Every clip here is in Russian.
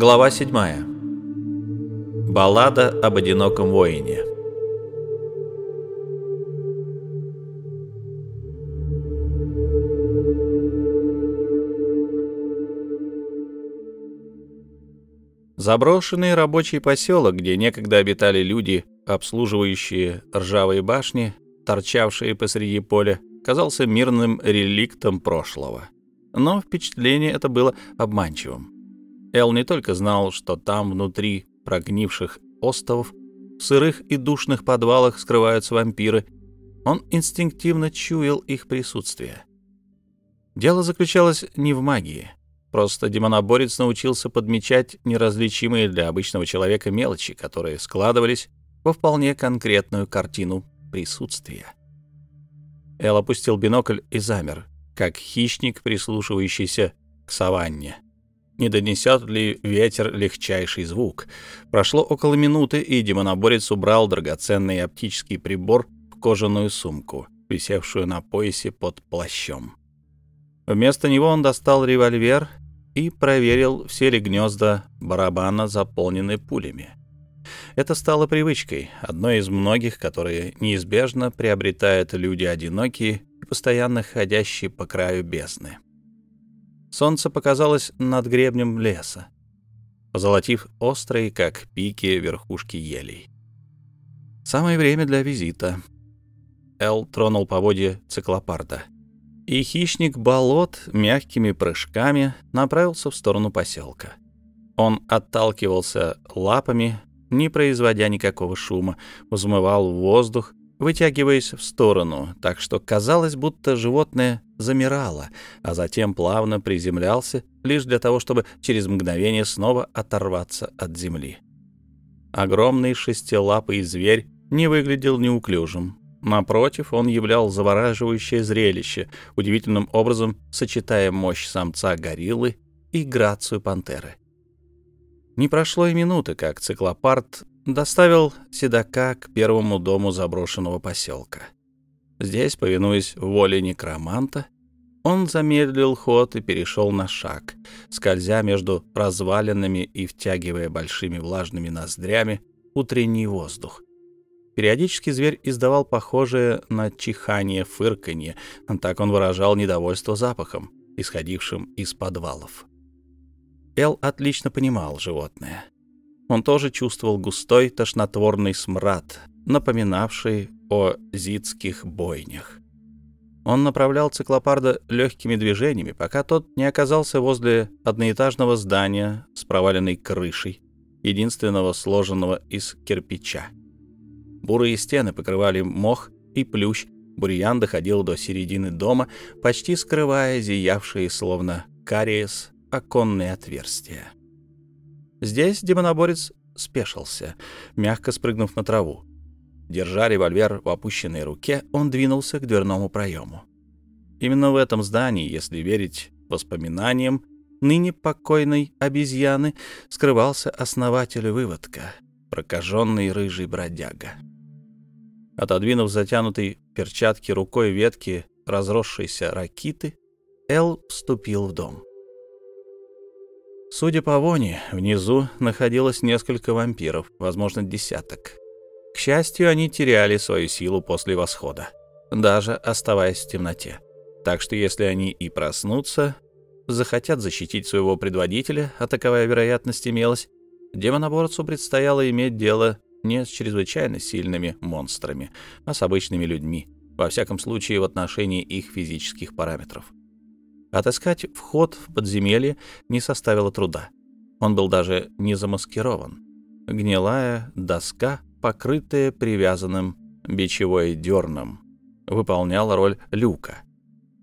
Глава 7. Баллада об одиноком воине. Заброшенный рабочий поселок, где некогда обитали люди, обслуживающие ржавые башни, торчавшие посреди поля, казался мирным реликтом прошлого. Но впечатление это было обманчивым. Эл не только знал, что там внутри прогнивших остовов, в сырых и душных подвалах скрываются вампиры, он инстинктивно чуял их присутствие. Дело заключалось не в магии. Просто демоноборец научился подмечать неразличимые для обычного человека мелочи, которые складывались во вполне конкретную картину присутствия. Эл опустил бинокль и замер, как хищник, прислушивающийся к саванне не донесет ли ветер легчайший звук. Прошло около минуты, и демоноборец убрал драгоценный оптический прибор в кожаную сумку, висевшую на поясе под плащом. Вместо него он достал револьвер и проверил, все ли гнезда барабана заполнены пулями. Это стало привычкой, одной из многих, которые неизбежно приобретают люди одинокие и постоянно ходящие по краю бездны. Солнце показалось над гребнем леса, позолотив острые, как пики, верхушки елей. Самое время для визита. Эл тронул поводья циклопарда. И хищник болот мягкими прыжками направился в сторону поселка. Он отталкивался лапами, не производя никакого шума, взмывал в воздух, вытягиваясь в сторону, так что казалось, будто животное замирало, а затем плавно приземлялся, лишь для того, чтобы через мгновение снова оторваться от земли. Огромный шестилапый зверь не выглядел неуклюжим. Напротив, он являл завораживающее зрелище, удивительным образом сочетая мощь самца гориллы и грацию пантеры. Не прошло и минуты, как циклопард доставил седока к первому дому заброшенного поселка. Здесь, повинуясь воле некроманта, он замедлил ход и перешел на шаг, скользя между развалинами и втягивая большими влажными ноздрями утренний воздух. Периодически зверь издавал похожее на чихание фырканье, так он выражал недовольство запахом, исходившим из подвалов. Эл отлично понимал животное — он тоже чувствовал густой тошнотворный смрад, напоминавший о зидских бойнях. Он направлял циклопарда легкими движениями, пока тот не оказался возле одноэтажного здания с проваленной крышей, единственного сложенного из кирпича. Бурые стены покрывали мох и плющ, бурьян доходил до середины дома, почти скрывая зиявшие, словно кариес, оконные отверстия. Здесь демоноборец спешился, мягко спрыгнув на траву. Держа револьвер в опущенной руке, он двинулся к дверному проему. Именно в этом здании, если верить воспоминаниям, ныне покойной обезьяны скрывался основатель выводка, прокаженный рыжий бродяга. Отодвинув затянутый перчатки рукой ветки разросшейся ракиты, Эл вступил в дом. Судя по воне, внизу находилось несколько вампиров, возможно, десяток. К счастью, они теряли свою силу после восхода, даже оставаясь в темноте. Так что если они и проснутся, захотят защитить своего предводителя, а таковая вероятность имелась, демоноборцу предстояло иметь дело не с чрезвычайно сильными монстрами, а с обычными людьми, во всяком случае в отношении их физических параметров. Отыскать вход в подземелье не составило труда. Он был даже не замаскирован. Гнилая доска, покрытая привязанным бичевой дерном, выполняла роль люка.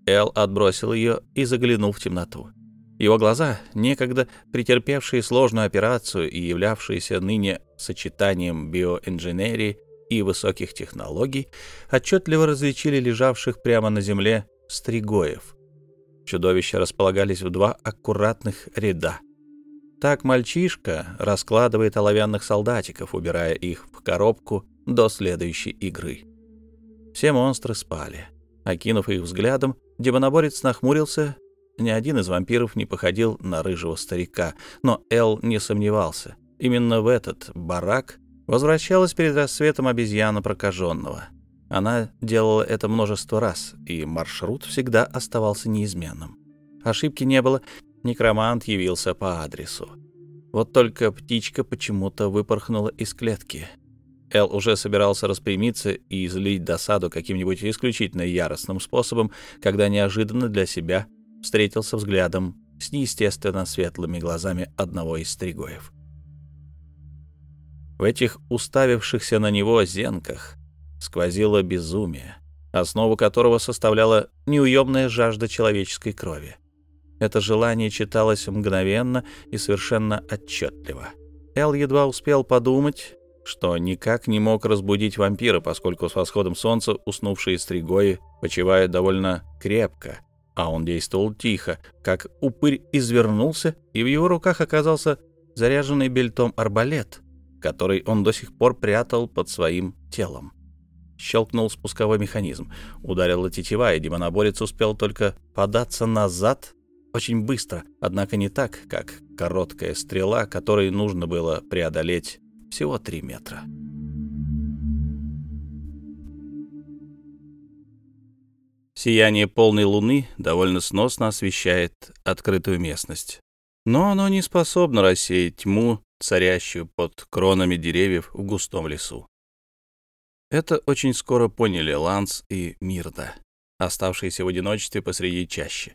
Эл отбросил ее и заглянул в темноту. Его глаза, некогда претерпевшие сложную операцию и являвшиеся ныне сочетанием биоинженерии и высоких технологий, отчетливо различили лежавших прямо на земле стригоев — Чудовища располагались в два аккуратных ряда. Так мальчишка раскладывает оловянных солдатиков, убирая их в коробку до следующей игры. Все монстры спали. Окинув их взглядом, демоноборец нахмурился ни один из вампиров не походил на рыжего старика, но Эл не сомневался. Именно в этот барак возвращалась перед рассветом обезьяна прокаженного. Она делала это множество раз, и маршрут всегда оставался неизменным. Ошибки не было, некромант явился по адресу. Вот только птичка почему-то выпорхнула из клетки. Эл уже собирался распрямиться и излить досаду каким-нибудь исключительно яростным способом, когда неожиданно для себя встретился взглядом с неестественно светлыми глазами одного из стригоев. В этих уставившихся на него зенках сквозило безумие, основу которого составляла неуемная жажда человеческой крови. Это желание читалось мгновенно и совершенно отчетливо. Эл едва успел подумать, что никак не мог разбудить вампира, поскольку с восходом солнца уснувшие стригои почивают довольно крепко, а он действовал тихо, как упырь извернулся, и в его руках оказался заряженный бельтом арбалет, который он до сих пор прятал под своим телом. Щелкнул спусковой механизм, ударила тетива, и демоноборец успел только податься назад очень быстро, однако не так, как короткая стрела, которой нужно было преодолеть всего три метра. Сияние полной луны довольно сносно освещает открытую местность. Но оно не способно рассеять тьму, царящую под кронами деревьев в густом лесу. Это очень скоро поняли Ланс и Мирда, оставшиеся в одиночестве посреди чащи.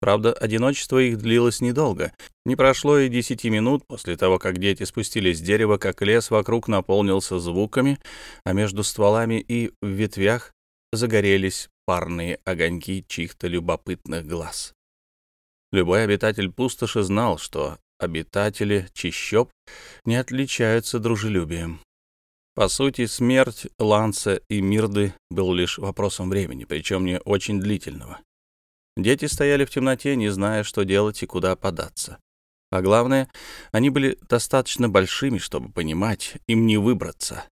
Правда, одиночество их длилось недолго. Не прошло и десяти минут после того, как дети спустились с дерева, как лес вокруг наполнился звуками, а между стволами и в ветвях загорелись парные огоньки чьих-то любопытных глаз. Любой обитатель пустоши знал, что обитатели чищоб не отличаются дружелюбием. По сути, смерть Ланса и Мирды был лишь вопросом времени, причем не очень длительного. Дети стояли в темноте, не зная, что делать и куда податься. А главное, они были достаточно большими, чтобы понимать, им не выбраться.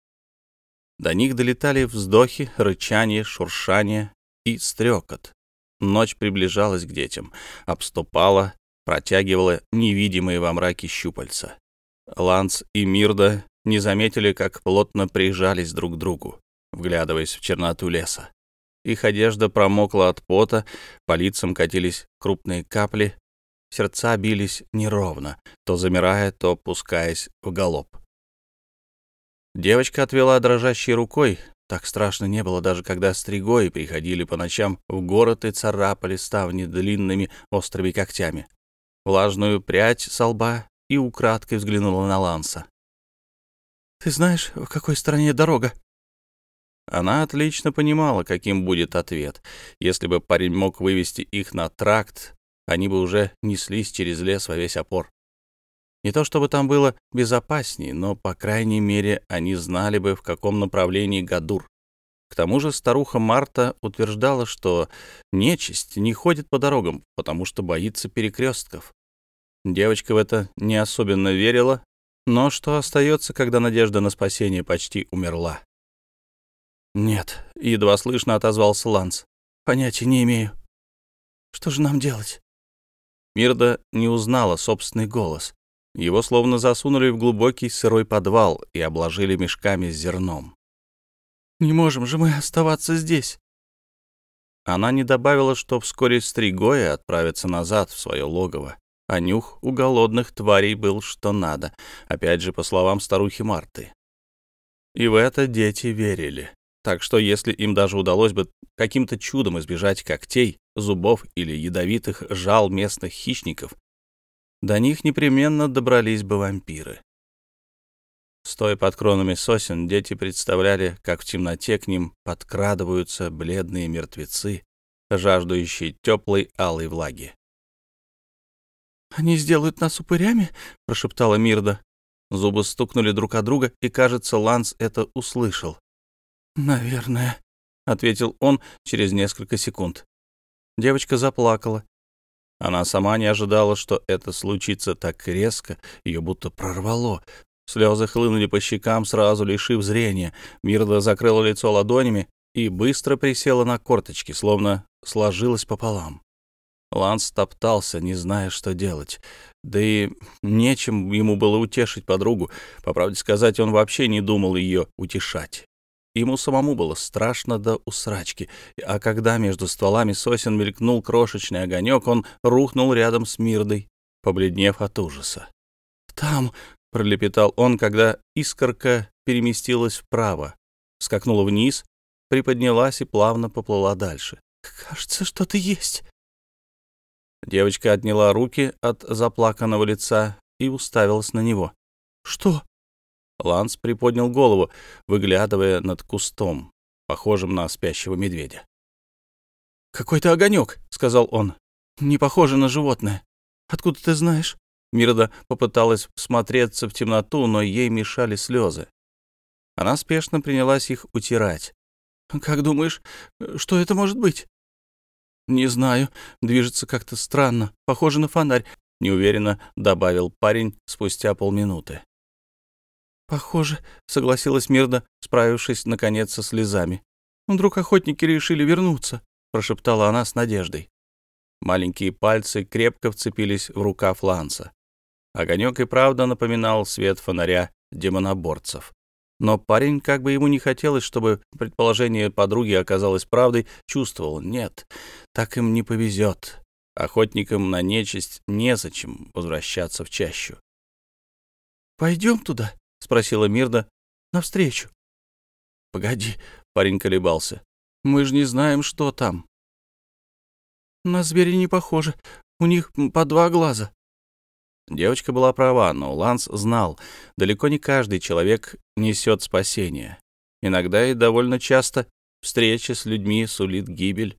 До них долетали вздохи, рычание, шуршание и стрекот. Ночь приближалась к детям, обступала, протягивала невидимые во мраке щупальца. Ланс и Мирда не заметили, как плотно прижались друг к другу, вглядываясь в черноту леса. Их одежда промокла от пота, по лицам катились крупные капли, сердца бились неровно, то замирая, то пускаясь в галоп. Девочка отвела дрожащей рукой. Так страшно не было, даже когда стригои приходили по ночам в город и царапали ставни длинными острыми когтями. Влажную прядь со лба и украдкой взглянула на Ланса. «Ты знаешь, в какой стороне дорога?» Она отлично понимала, каким будет ответ. Если бы парень мог вывести их на тракт, они бы уже неслись через лес во весь опор. Не то чтобы там было безопаснее, но, по крайней мере, они знали бы, в каком направлении Гадур. К тому же старуха Марта утверждала, что нечисть не ходит по дорогам, потому что боится перекрестков. Девочка в это не особенно верила, но что остается, когда надежда на спасение почти умерла? «Нет», — едва слышно отозвался Ланс. «Понятия не имею. Что же нам делать?» Мирда не узнала собственный голос. Его словно засунули в глубокий сырой подвал и обложили мешками с зерном. «Не можем же мы оставаться здесь!» Она не добавила, что вскоре стригои отправятся назад в свое логово, а нюх у голодных тварей был что надо, опять же, по словам старухи Марты. И в это дети верили. Так что если им даже удалось бы каким-то чудом избежать когтей, зубов или ядовитых жал местных хищников, до них непременно добрались бы вампиры. Стоя под кронами сосен, дети представляли, как в темноте к ним подкрадываются бледные мертвецы, жаждущие теплой алой влаги. «Они сделают нас упырями?» — прошептала Мирда. Зубы стукнули друг от друга, и, кажется, Ланс это услышал. «Наверное», — ответил он через несколько секунд. Девочка заплакала. Она сама не ожидала, что это случится так резко, ее будто прорвало. Слезы хлынули по щекам, сразу лишив зрения. Мирда закрыла лицо ладонями и быстро присела на корточки, словно сложилась пополам. Ланс топтался, не зная, что делать. Да и нечем ему было утешить подругу. По правде сказать, он вообще не думал ее утешать. Ему самому было страшно до усрачки, а когда между стволами сосен мелькнул крошечный огонек, он рухнул рядом с Мирдой, побледнев от ужаса. «Там!» — пролепетал он, когда искорка переместилась вправо, скакнула вниз, приподнялась и плавно поплыла дальше. «Кажется, что-то есть!» Девочка отняла руки от заплаканного лица и уставилась на него. «Что?» Ланс приподнял голову, выглядывая над кустом, похожим на спящего медведя. «Какой-то огонек», — сказал он. «Не похоже на животное. Откуда ты знаешь?» Мирда попыталась всмотреться в темноту, но ей мешали слезы. Она спешно принялась их утирать. «Как думаешь, что это может быть?» «Не знаю. Движется как-то странно. Похоже на фонарь», — неуверенно добавил парень спустя полминуты. «Похоже», — согласилась Мирда, справившись, наконец, со слезами. «Вдруг охотники решили вернуться», — прошептала она с надеждой. Маленькие пальцы крепко вцепились в рукав Ланса. Огонек и правда напоминал свет фонаря демоноборцев. Но парень, как бы ему не хотелось, чтобы предположение подруги оказалось правдой, чувствовал, нет, так им не повезет. Охотникам на нечисть незачем возвращаться в чащу. «Пойдем туда?» — спросила Мирда. «Навстречу». «Погоди», — парень колебался. «Мы же не знаем, что там». «На зверя не похоже. У них по два глаза». Девочка была права, но Ланс знал, далеко не каждый человек несет спасение. Иногда и довольно часто встреча с людьми сулит гибель.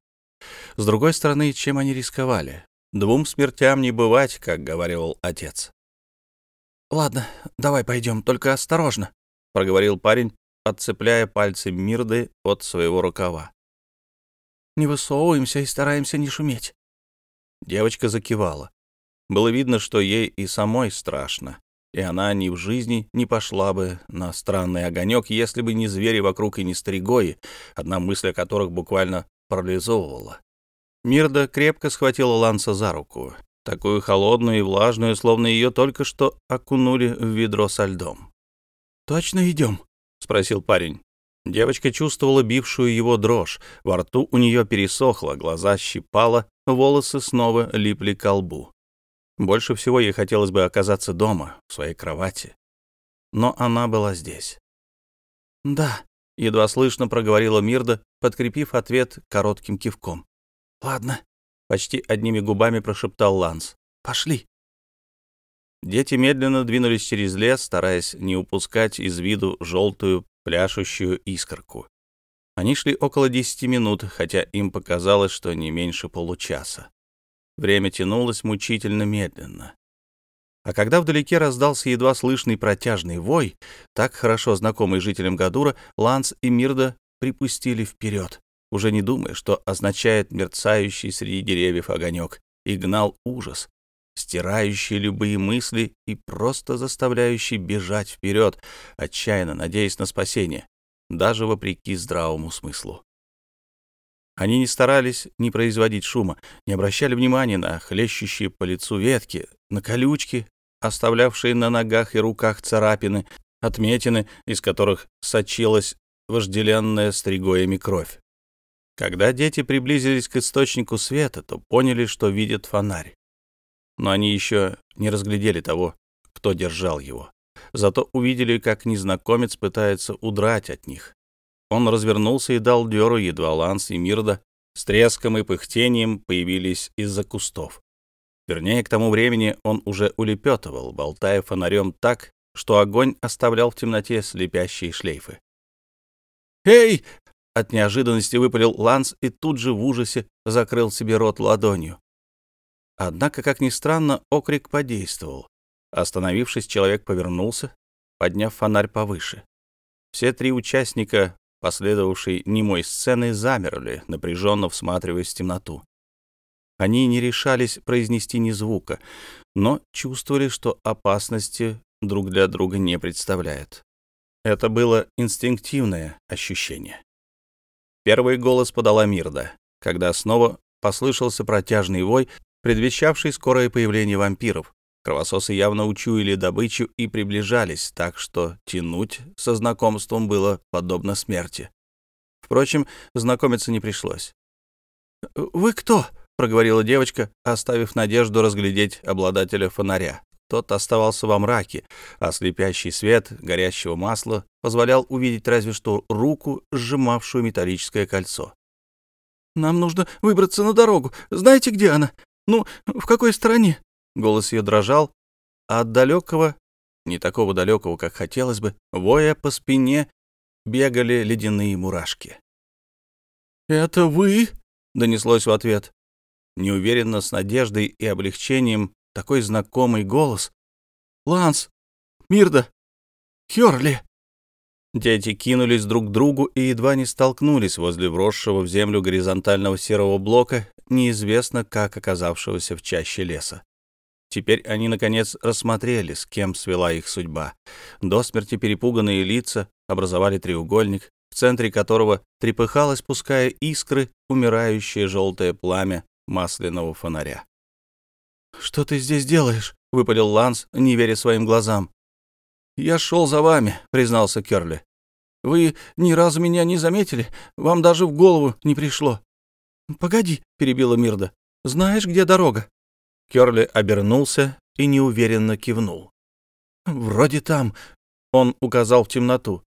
С другой стороны, чем они рисковали? Двум смертям не бывать, как говорил отец. «Ладно, давай пойдем, только осторожно», — проговорил парень, отцепляя пальцы Мирды от своего рукава. «Не высовываемся и стараемся не шуметь». Девочка закивала. Было видно, что ей и самой страшно, и она ни в жизни не пошла бы на странный огонек, если бы не звери вокруг и не стригои, одна мысль о которых буквально парализовывала. Мирда крепко схватила Ланса за руку, такую холодную и влажную, словно ее только что окунули в ведро со льдом. «Точно идем?» — спросил парень. Девочка чувствовала бившую его дрожь, во рту у нее пересохло, глаза щипало, волосы снова липли к лбу. Больше всего ей хотелось бы оказаться дома, в своей кровати. Но она была здесь. «Да», — едва слышно проговорила Мирда, подкрепив ответ коротким кивком. «Ладно», — почти одними губами прошептал Ланс. «Пошли». Дети медленно двинулись через лес, стараясь не упускать из виду желтую пляшущую искорку. Они шли около десяти минут, хотя им показалось, что не меньше получаса. Время тянулось мучительно медленно. А когда вдалеке раздался едва слышный протяжный вой, так хорошо знакомый жителям Гадура, Ланс и Мирда припустили вперед, уже не думая, что означает мерцающий среди деревьев огонек, и гнал ужас, стирающий любые мысли и просто заставляющий бежать вперед, отчаянно надеясь на спасение, даже вопреки здравому смыслу. Они не старались не производить шума, не обращали внимания на хлещущие по лицу ветки, на колючки, оставлявшие на ногах и руках царапины, отметины, из которых сочилась вожделенная стригоями кровь. Когда дети приблизились к источнику света, то поняли, что видят фонарь. Но они еще не разглядели того, кто держал его. Зато увидели, как незнакомец пытается удрать от них. Он развернулся и дал дёру, едва Ланс и Мирда с треском и пыхтением появились из-за кустов. Вернее, к тому времени он уже улепетывал, болтая фонарем так, что огонь оставлял в темноте слепящие шлейфы. «Эй!» — от неожиданности выпалил Ланс и тут же в ужасе закрыл себе рот ладонью. Однако, как ни странно, окрик подействовал. Остановившись, человек повернулся, подняв фонарь повыше. Все три участника последовавшей немой сцены, замерли, напряженно всматриваясь в темноту. Они не решались произнести ни звука, но чувствовали, что опасности друг для друга не представляют. Это было инстинктивное ощущение. Первый голос подала Мирда, когда снова послышался протяжный вой, предвещавший скорое появление вампиров. Кровососы явно учуяли добычу и приближались, так что тянуть со знакомством было подобно смерти. Впрочем, знакомиться не пришлось. «Вы кто?» — проговорила девочка, оставив надежду разглядеть обладателя фонаря. Тот оставался во мраке, а слепящий свет горящего масла позволял увидеть разве что руку, сжимавшую металлическое кольцо. «Нам нужно выбраться на дорогу. Знаете, где она? Ну, в какой стороне?» Голос ее дрожал, а от далекого, не такого далекого, как хотелось бы, воя по спине бегали ледяные мурашки. «Это вы?» — донеслось в ответ. Неуверенно, с надеждой и облегчением, такой знакомый голос. «Ланс! Мирда! Хёрли!» Дети кинулись друг к другу и едва не столкнулись возле вросшего в землю горизонтального серого блока, неизвестно как оказавшегося в чаще леса. Теперь они, наконец, рассмотрели, с кем свела их судьба. До смерти перепуганные лица образовали треугольник, в центре которого трепыхалось, пуская искры, умирающее желтое пламя масляного фонаря. «Что ты здесь делаешь?» — выпалил Ланс, не веря своим глазам. «Я шел за вами», — признался Керли. «Вы ни разу меня не заметили, вам даже в голову не пришло». «Погоди», — перебила Мирда. «Знаешь, где дорога?» Керли обернулся и неуверенно кивнул. «Вроде там», — он указал в темноту.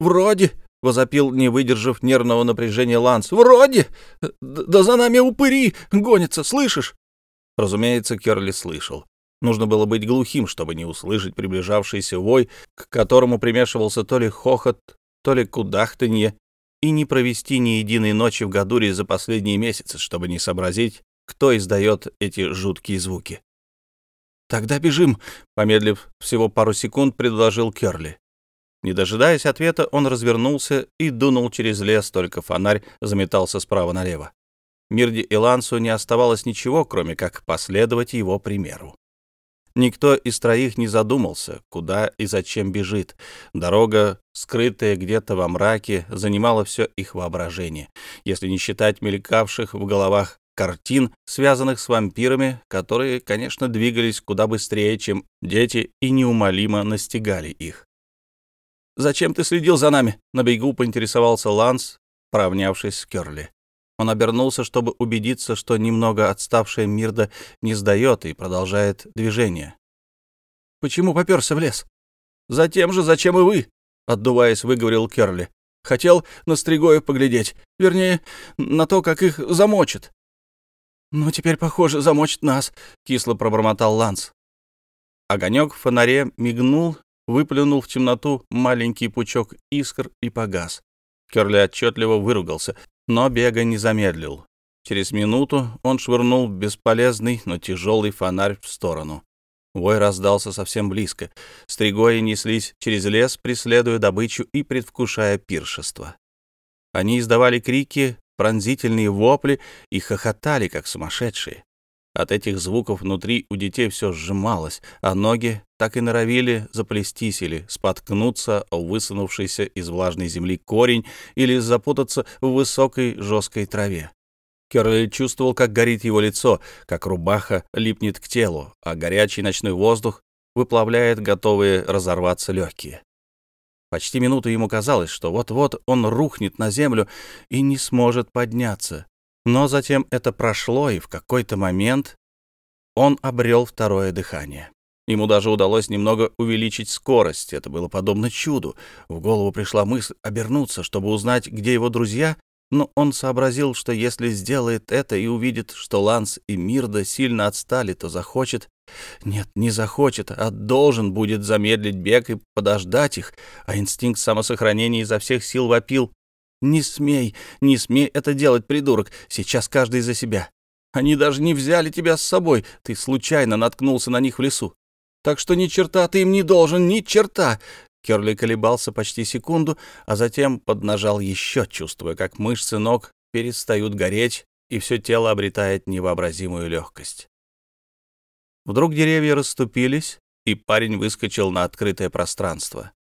«Вроде», — возопил, не выдержав нервного напряжения Ланс. «Вроде! Да за нами упыри гонятся, слышишь?» Разумеется, Керли слышал. Нужно было быть глухим, чтобы не услышать приближавшийся вой, к которому примешивался то ли хохот, то ли кудахтанье, и не провести ни единой ночи в Гадуре за последние месяцы, чтобы не сообразить, кто издает эти жуткие звуки. «Тогда бежим», — помедлив всего пару секунд, предложил Керли. Не дожидаясь ответа, он развернулся и дунул через лес, только фонарь заметался справа налево. Мирде и Лансу не оставалось ничего, кроме как последовать его примеру. Никто из троих не задумался, куда и зачем бежит. Дорога, скрытая где-то во мраке, занимала все их воображение, если не считать мелькавших в головах картин, связанных с вампирами, которые, конечно, двигались куда быстрее, чем дети, и неумолимо настигали их. «Зачем ты следил за нами?» — на бегу поинтересовался Ланс, поравнявшись с Керли. Он обернулся, чтобы убедиться, что немного отставшая Мирда не сдает и продолжает движение. «Почему попёрся в лес?» «Затем же, зачем и вы?» — отдуваясь, выговорил Керли. «Хотел на Стригоев поглядеть. Вернее, на то, как их замочат. «Ну, теперь, похоже, замочит нас», — кисло пробормотал Ланс. Огонек в фонаре мигнул, выплюнул в темноту маленький пучок искр и погас. Керли отчетливо выругался, но бега не замедлил. Через минуту он швырнул бесполезный, но тяжелый фонарь в сторону. Вой раздался совсем близко. Стригои неслись через лес, преследуя добычу и предвкушая пиршество. Они издавали крики, пронзительные вопли и хохотали, как сумасшедшие. От этих звуков внутри у детей все сжималось, а ноги так и норовили заплестись или споткнуться о высунувшийся из влажной земли корень или запутаться в высокой жесткой траве. Керли чувствовал, как горит его лицо, как рубаха липнет к телу, а горячий ночной воздух выплавляет готовые разорваться легкие. Почти минуту ему казалось, что вот-вот он рухнет на землю и не сможет подняться. Но затем это прошло, и в какой-то момент он обрел второе дыхание. Ему даже удалось немного увеличить скорость. Это было подобно чуду. В голову пришла мысль обернуться, чтобы узнать, где его друзья, но он сообразил, что если сделает это и увидит, что Ланс и Мирда сильно отстали, то захочет нет, не захочет, а должен будет замедлить бег и подождать их, а инстинкт самосохранения изо всех сил вопил. «Не смей, не смей это делать, придурок, сейчас каждый за себя. Они даже не взяли тебя с собой, ты случайно наткнулся на них в лесу. Так что ни черта ты им не должен, ни черта!» Керли колебался почти секунду, а затем поднажал еще, чувствуя, как мышцы ног перестают гореть, и все тело обретает невообразимую легкость. Вдруг деревья расступились, и парень выскочил на открытое пространство.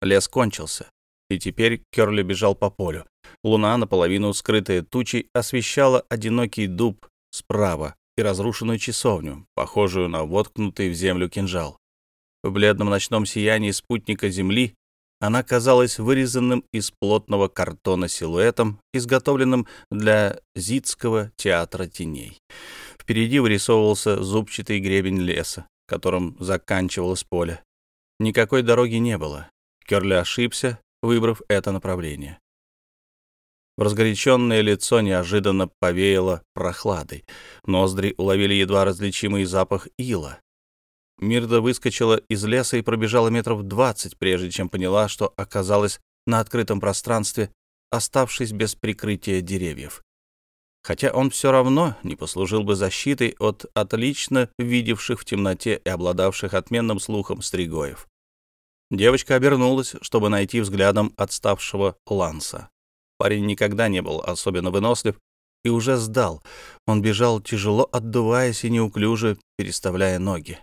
Лес кончился. И теперь Керли бежал по полю. Луна, наполовину скрытая тучей, освещала одинокий дуб справа и разрушенную часовню, похожую на воткнутый в землю кинжал. В бледном ночном сиянии спутника Земли она казалась вырезанным из плотного картона силуэтом, изготовленным для Зитского театра теней. Впереди вырисовывался зубчатый гребень леса, которым заканчивалось поле. Никакой дороги не было. Керли ошибся, выбрав это направление. В разгоряченное лицо неожиданно повеяло прохладой. Ноздри уловили едва различимый запах ила. Мирда выскочила из леса и пробежала метров двадцать, прежде чем поняла, что оказалась на открытом пространстве, оставшись без прикрытия деревьев. Хотя он все равно не послужил бы защитой от отлично видевших в темноте и обладавших отменным слухом стригоев. Девочка обернулась, чтобы найти взглядом отставшего Ланса. Парень никогда не был особенно вынослив и уже сдал. Он бежал тяжело, отдуваясь и неуклюже переставляя ноги.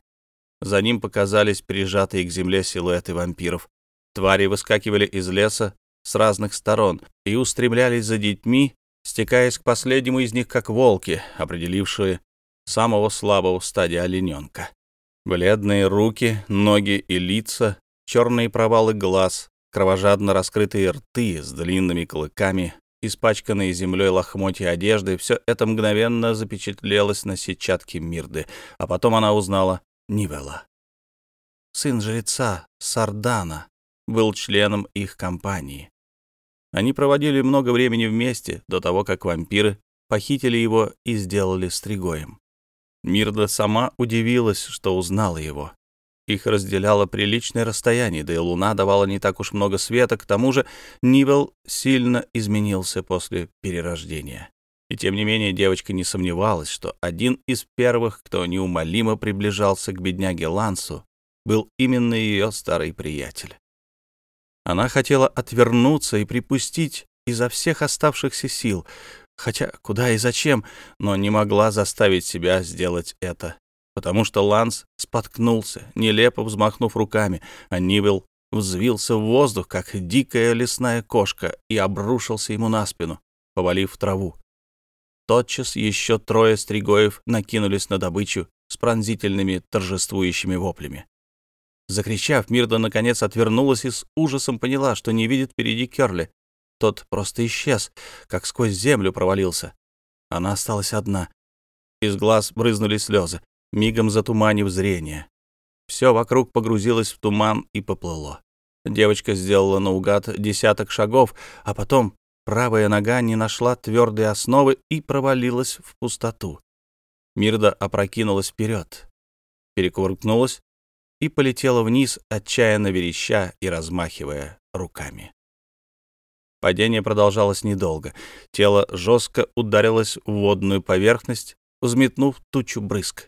За ним показались прижатые к земле силуэты вампиров. Твари выскакивали из леса с разных сторон и устремлялись за детьми, стекаясь к последнему из них как волки, определившие самого слабого в олененка. Бледные руки, ноги и лица, черные провалы глаз, кровожадно раскрытые рты с длинными клыками, испачканные землей лохмотья одежды, все это мгновенно запечатлелось на сетчатке Мирды, а потом она узнала Нивела. Сын жреца Сардана был членом их компании. Они проводили много времени вместе до того, как вампиры похитили его и сделали стригоем. Мирда сама удивилась, что узнала его. Их разделяло приличное расстояние, да и луна давала не так уж много света, к тому же Нивел сильно изменился после перерождения. И тем не менее девочка не сомневалась, что один из первых, кто неумолимо приближался к бедняге Лансу, был именно ее старый приятель. Она хотела отвернуться и припустить изо всех оставшихся сил, хотя куда и зачем, но не могла заставить себя сделать это, потому что Ланс споткнулся, нелепо взмахнув руками, а Нивел взвился в воздух, как дикая лесная кошка, и обрушился ему на спину, повалив траву тотчас еще трое стригоев накинулись на добычу с пронзительными торжествующими воплями. Закричав, Мирда наконец отвернулась и с ужасом поняла, что не видит впереди Керли. Тот просто исчез, как сквозь землю провалился. Она осталась одна. Из глаз брызнули слезы, мигом затуманив зрение. Все вокруг погрузилось в туман и поплыло. Девочка сделала наугад десяток шагов, а потом Правая нога не нашла твердой основы и провалилась в пустоту. Мирда опрокинулась вперед, перекувыркнулась и полетела вниз, отчаянно вереща и размахивая руками. Падение продолжалось недолго. Тело жестко ударилось в водную поверхность, взметнув тучу брызг.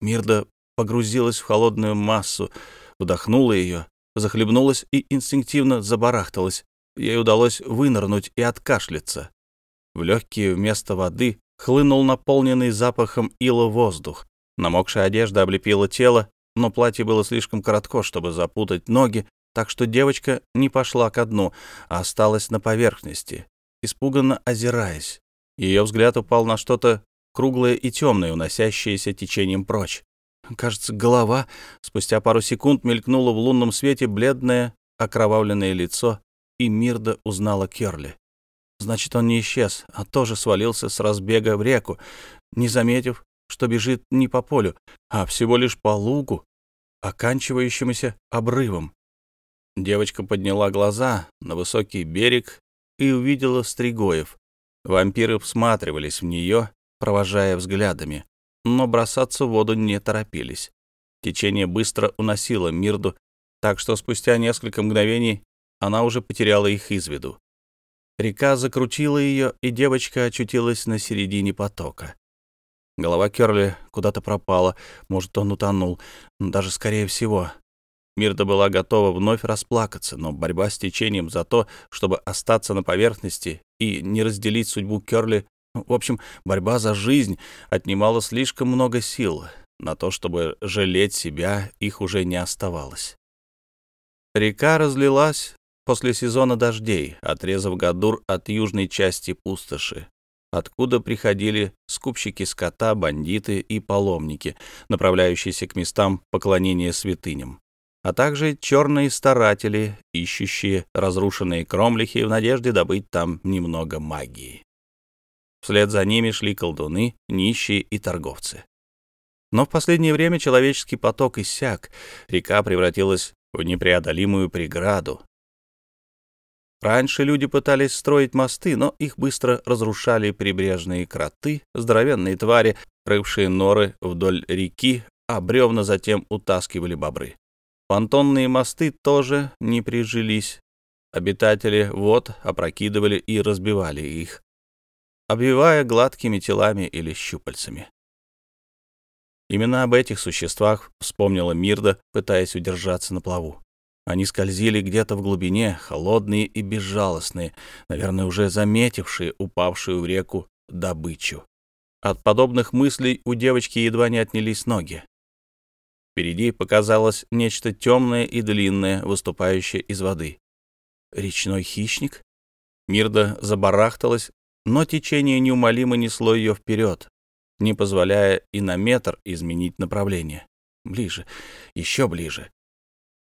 Мирда погрузилась в холодную массу, вдохнула ее, захлебнулась и инстинктивно забарахталась, ей удалось вынырнуть и откашляться. В легкие вместо воды хлынул наполненный запахом ила воздух. Намокшая одежда облепила тело, но платье было слишком коротко, чтобы запутать ноги, так что девочка не пошла ко дну, а осталась на поверхности, испуганно озираясь. Ее взгляд упал на что-то круглое и темное, уносящееся течением прочь. Кажется, голова. Спустя пару секунд мелькнуло в лунном свете бледное, окровавленное лицо и Мирда узнала Керли. Значит, он не исчез, а тоже свалился с разбега в реку, не заметив, что бежит не по полю, а всего лишь по лугу, оканчивающемуся обрывом. Девочка подняла глаза на высокий берег и увидела стригоев. Вампиры всматривались в нее, провожая взглядами, но бросаться в воду не торопились. Течение быстро уносило Мирду, так что спустя несколько мгновений она уже потеряла их из виду. Река закрутила ее, и девочка очутилась на середине потока. Голова Керли куда-то пропала, может, он утонул, даже скорее всего. Мирда была готова вновь расплакаться, но борьба с течением за то, чтобы остаться на поверхности и не разделить судьбу Керли, в общем, борьба за жизнь отнимала слишком много сил. На то, чтобы жалеть себя, их уже не оставалось. Река разлилась, после сезона дождей, отрезав Гадур от южной части пустоши, откуда приходили скупщики скота, бандиты и паломники, направляющиеся к местам поклонения святыням, а также черные старатели, ищущие разрушенные кромлихи в надежде добыть там немного магии. Вслед за ними шли колдуны, нищие и торговцы. Но в последнее время человеческий поток иссяк, река превратилась в непреодолимую преграду. Раньше люди пытались строить мосты, но их быстро разрушали прибрежные кроты, здоровенные твари, рывшие норы вдоль реки, а бревна затем утаскивали бобры. Понтонные мосты тоже не прижились. Обитатели вод опрокидывали и разбивали их, обвивая гладкими телами или щупальцами. Именно об этих существах вспомнила Мирда, пытаясь удержаться на плаву. Они скользили где-то в глубине, холодные и безжалостные, наверное, уже заметившие упавшую в реку добычу. От подобных мыслей у девочки едва не отнялись ноги. Впереди показалось нечто темное и длинное, выступающее из воды. Речной хищник? Мирда забарахталась, но течение неумолимо несло ее вперед, не позволяя и на метр изменить направление. Ближе, еще ближе.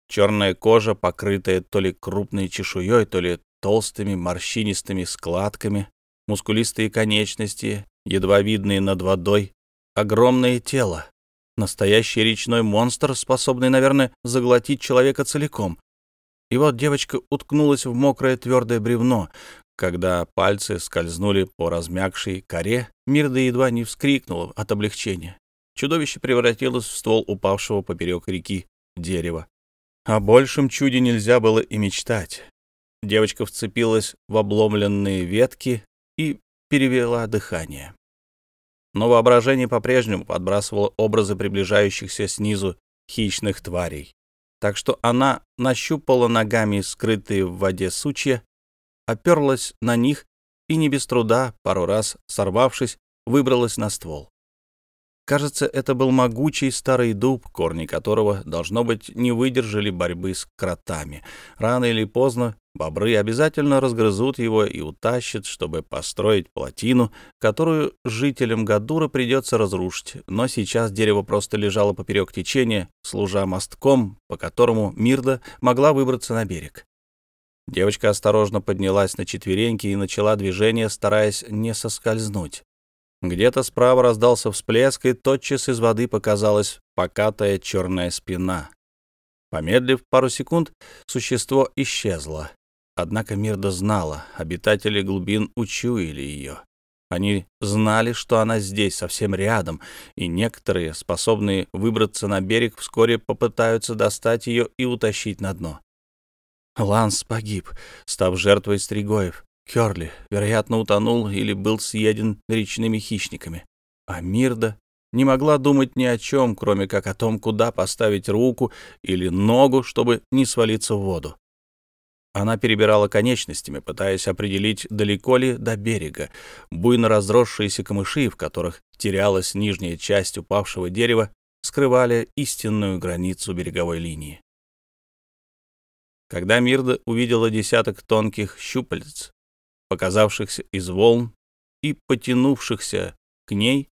Черная кожа, покрытая то ли крупной чешуей, то ли толстыми морщинистыми складками, мускулистые конечности, едва видные над водой, огромное тело. Настоящий речной монстр, способный, наверное, заглотить человека целиком. И вот девочка уткнулась в мокрое твердое бревно, когда пальцы скользнули по размягшей коре, Мирда едва не вскрикнула от облегчения. Чудовище превратилось в ствол упавшего поперек реки дерева. О большем чуде нельзя было и мечтать. Девочка вцепилась в обломленные ветки и перевела дыхание. Но воображение по-прежнему подбрасывало образы приближающихся снизу хищных тварей. Так что она нащупала ногами скрытые в воде сучья оперлась на них и не без труда, пару раз сорвавшись, выбралась на ствол. Кажется, это был могучий старый дуб, корни которого, должно быть, не выдержали борьбы с кротами. Рано или поздно бобры обязательно разгрызут его и утащат, чтобы построить плотину, которую жителям Гадура придется разрушить. Но сейчас дерево просто лежало поперек течения, служа мостком, по которому Мирда могла выбраться на берег. Девочка осторожно поднялась на четвереньки и начала движение, стараясь не соскользнуть. Где-то справа раздался всплеск, и тотчас из воды показалась покатая черная спина. Помедлив пару секунд, существо исчезло. Однако Мирда знала, обитатели глубин учуяли ее. Они знали, что она здесь, совсем рядом, и некоторые, способные выбраться на берег, вскоре попытаются достать ее и утащить на дно. Ланс погиб, став жертвой стригоев. Кёрли, вероятно, утонул или был съеден речными хищниками. А Мирда не могла думать ни о чем, кроме как о том, куда поставить руку или ногу, чтобы не свалиться в воду. Она перебирала конечностями, пытаясь определить, далеко ли до берега. Буйно разросшиеся камыши, в которых терялась нижняя часть упавшего дерева, скрывали истинную границу береговой линии. Когда Мирда увидела десяток тонких щупалец, показавшихся из волн и потянувшихся к ней,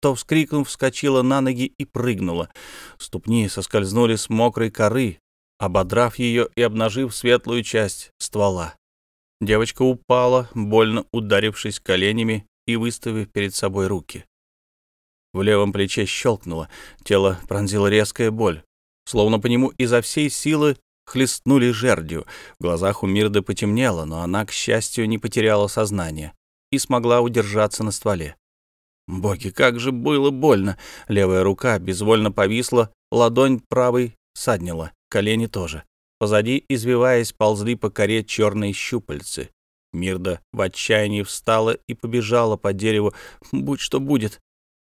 то, вскрикнув, вскочила на ноги и прыгнула. Ступни соскользнули с мокрой коры, ободрав ее и обнажив светлую часть ствола. Девочка упала, больно ударившись коленями и выставив перед собой руки. В левом плече щелкнуло, тело пронзила резкая боль. Словно по нему изо всей силы хлестнули жердью. В глазах у Мирды потемнело, но она, к счастью, не потеряла сознание и смогла удержаться на стволе. Боги, как же было больно! Левая рука безвольно повисла, ладонь правой саднила, колени тоже. Позади, извиваясь, ползли по коре черные щупальцы. Мирда в отчаянии встала и побежала по дереву. Будь что будет.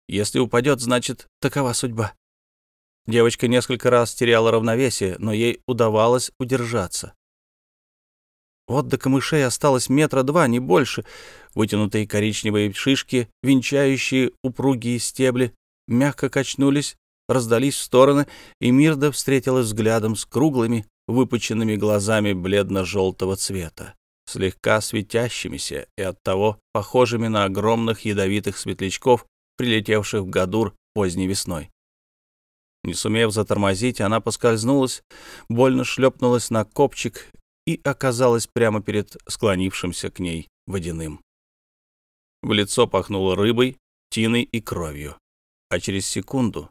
Если упадет, значит, такова судьба. Девочка несколько раз теряла равновесие, но ей удавалось удержаться. Вот до камышей осталось метра два, не больше. Вытянутые коричневые шишки, венчающие упругие стебли, мягко качнулись, раздались в стороны, и Мирда встретилась взглядом с круглыми, выпученными глазами бледно-желтого цвета, слегка светящимися и оттого похожими на огромных ядовитых светлячков, прилетевших в Гадур поздней весной. Не сумев затормозить, она поскользнулась, больно шлепнулась на копчик и оказалась прямо перед склонившимся к ней водяным. В лицо пахнуло рыбой, тиной и кровью, а через секунду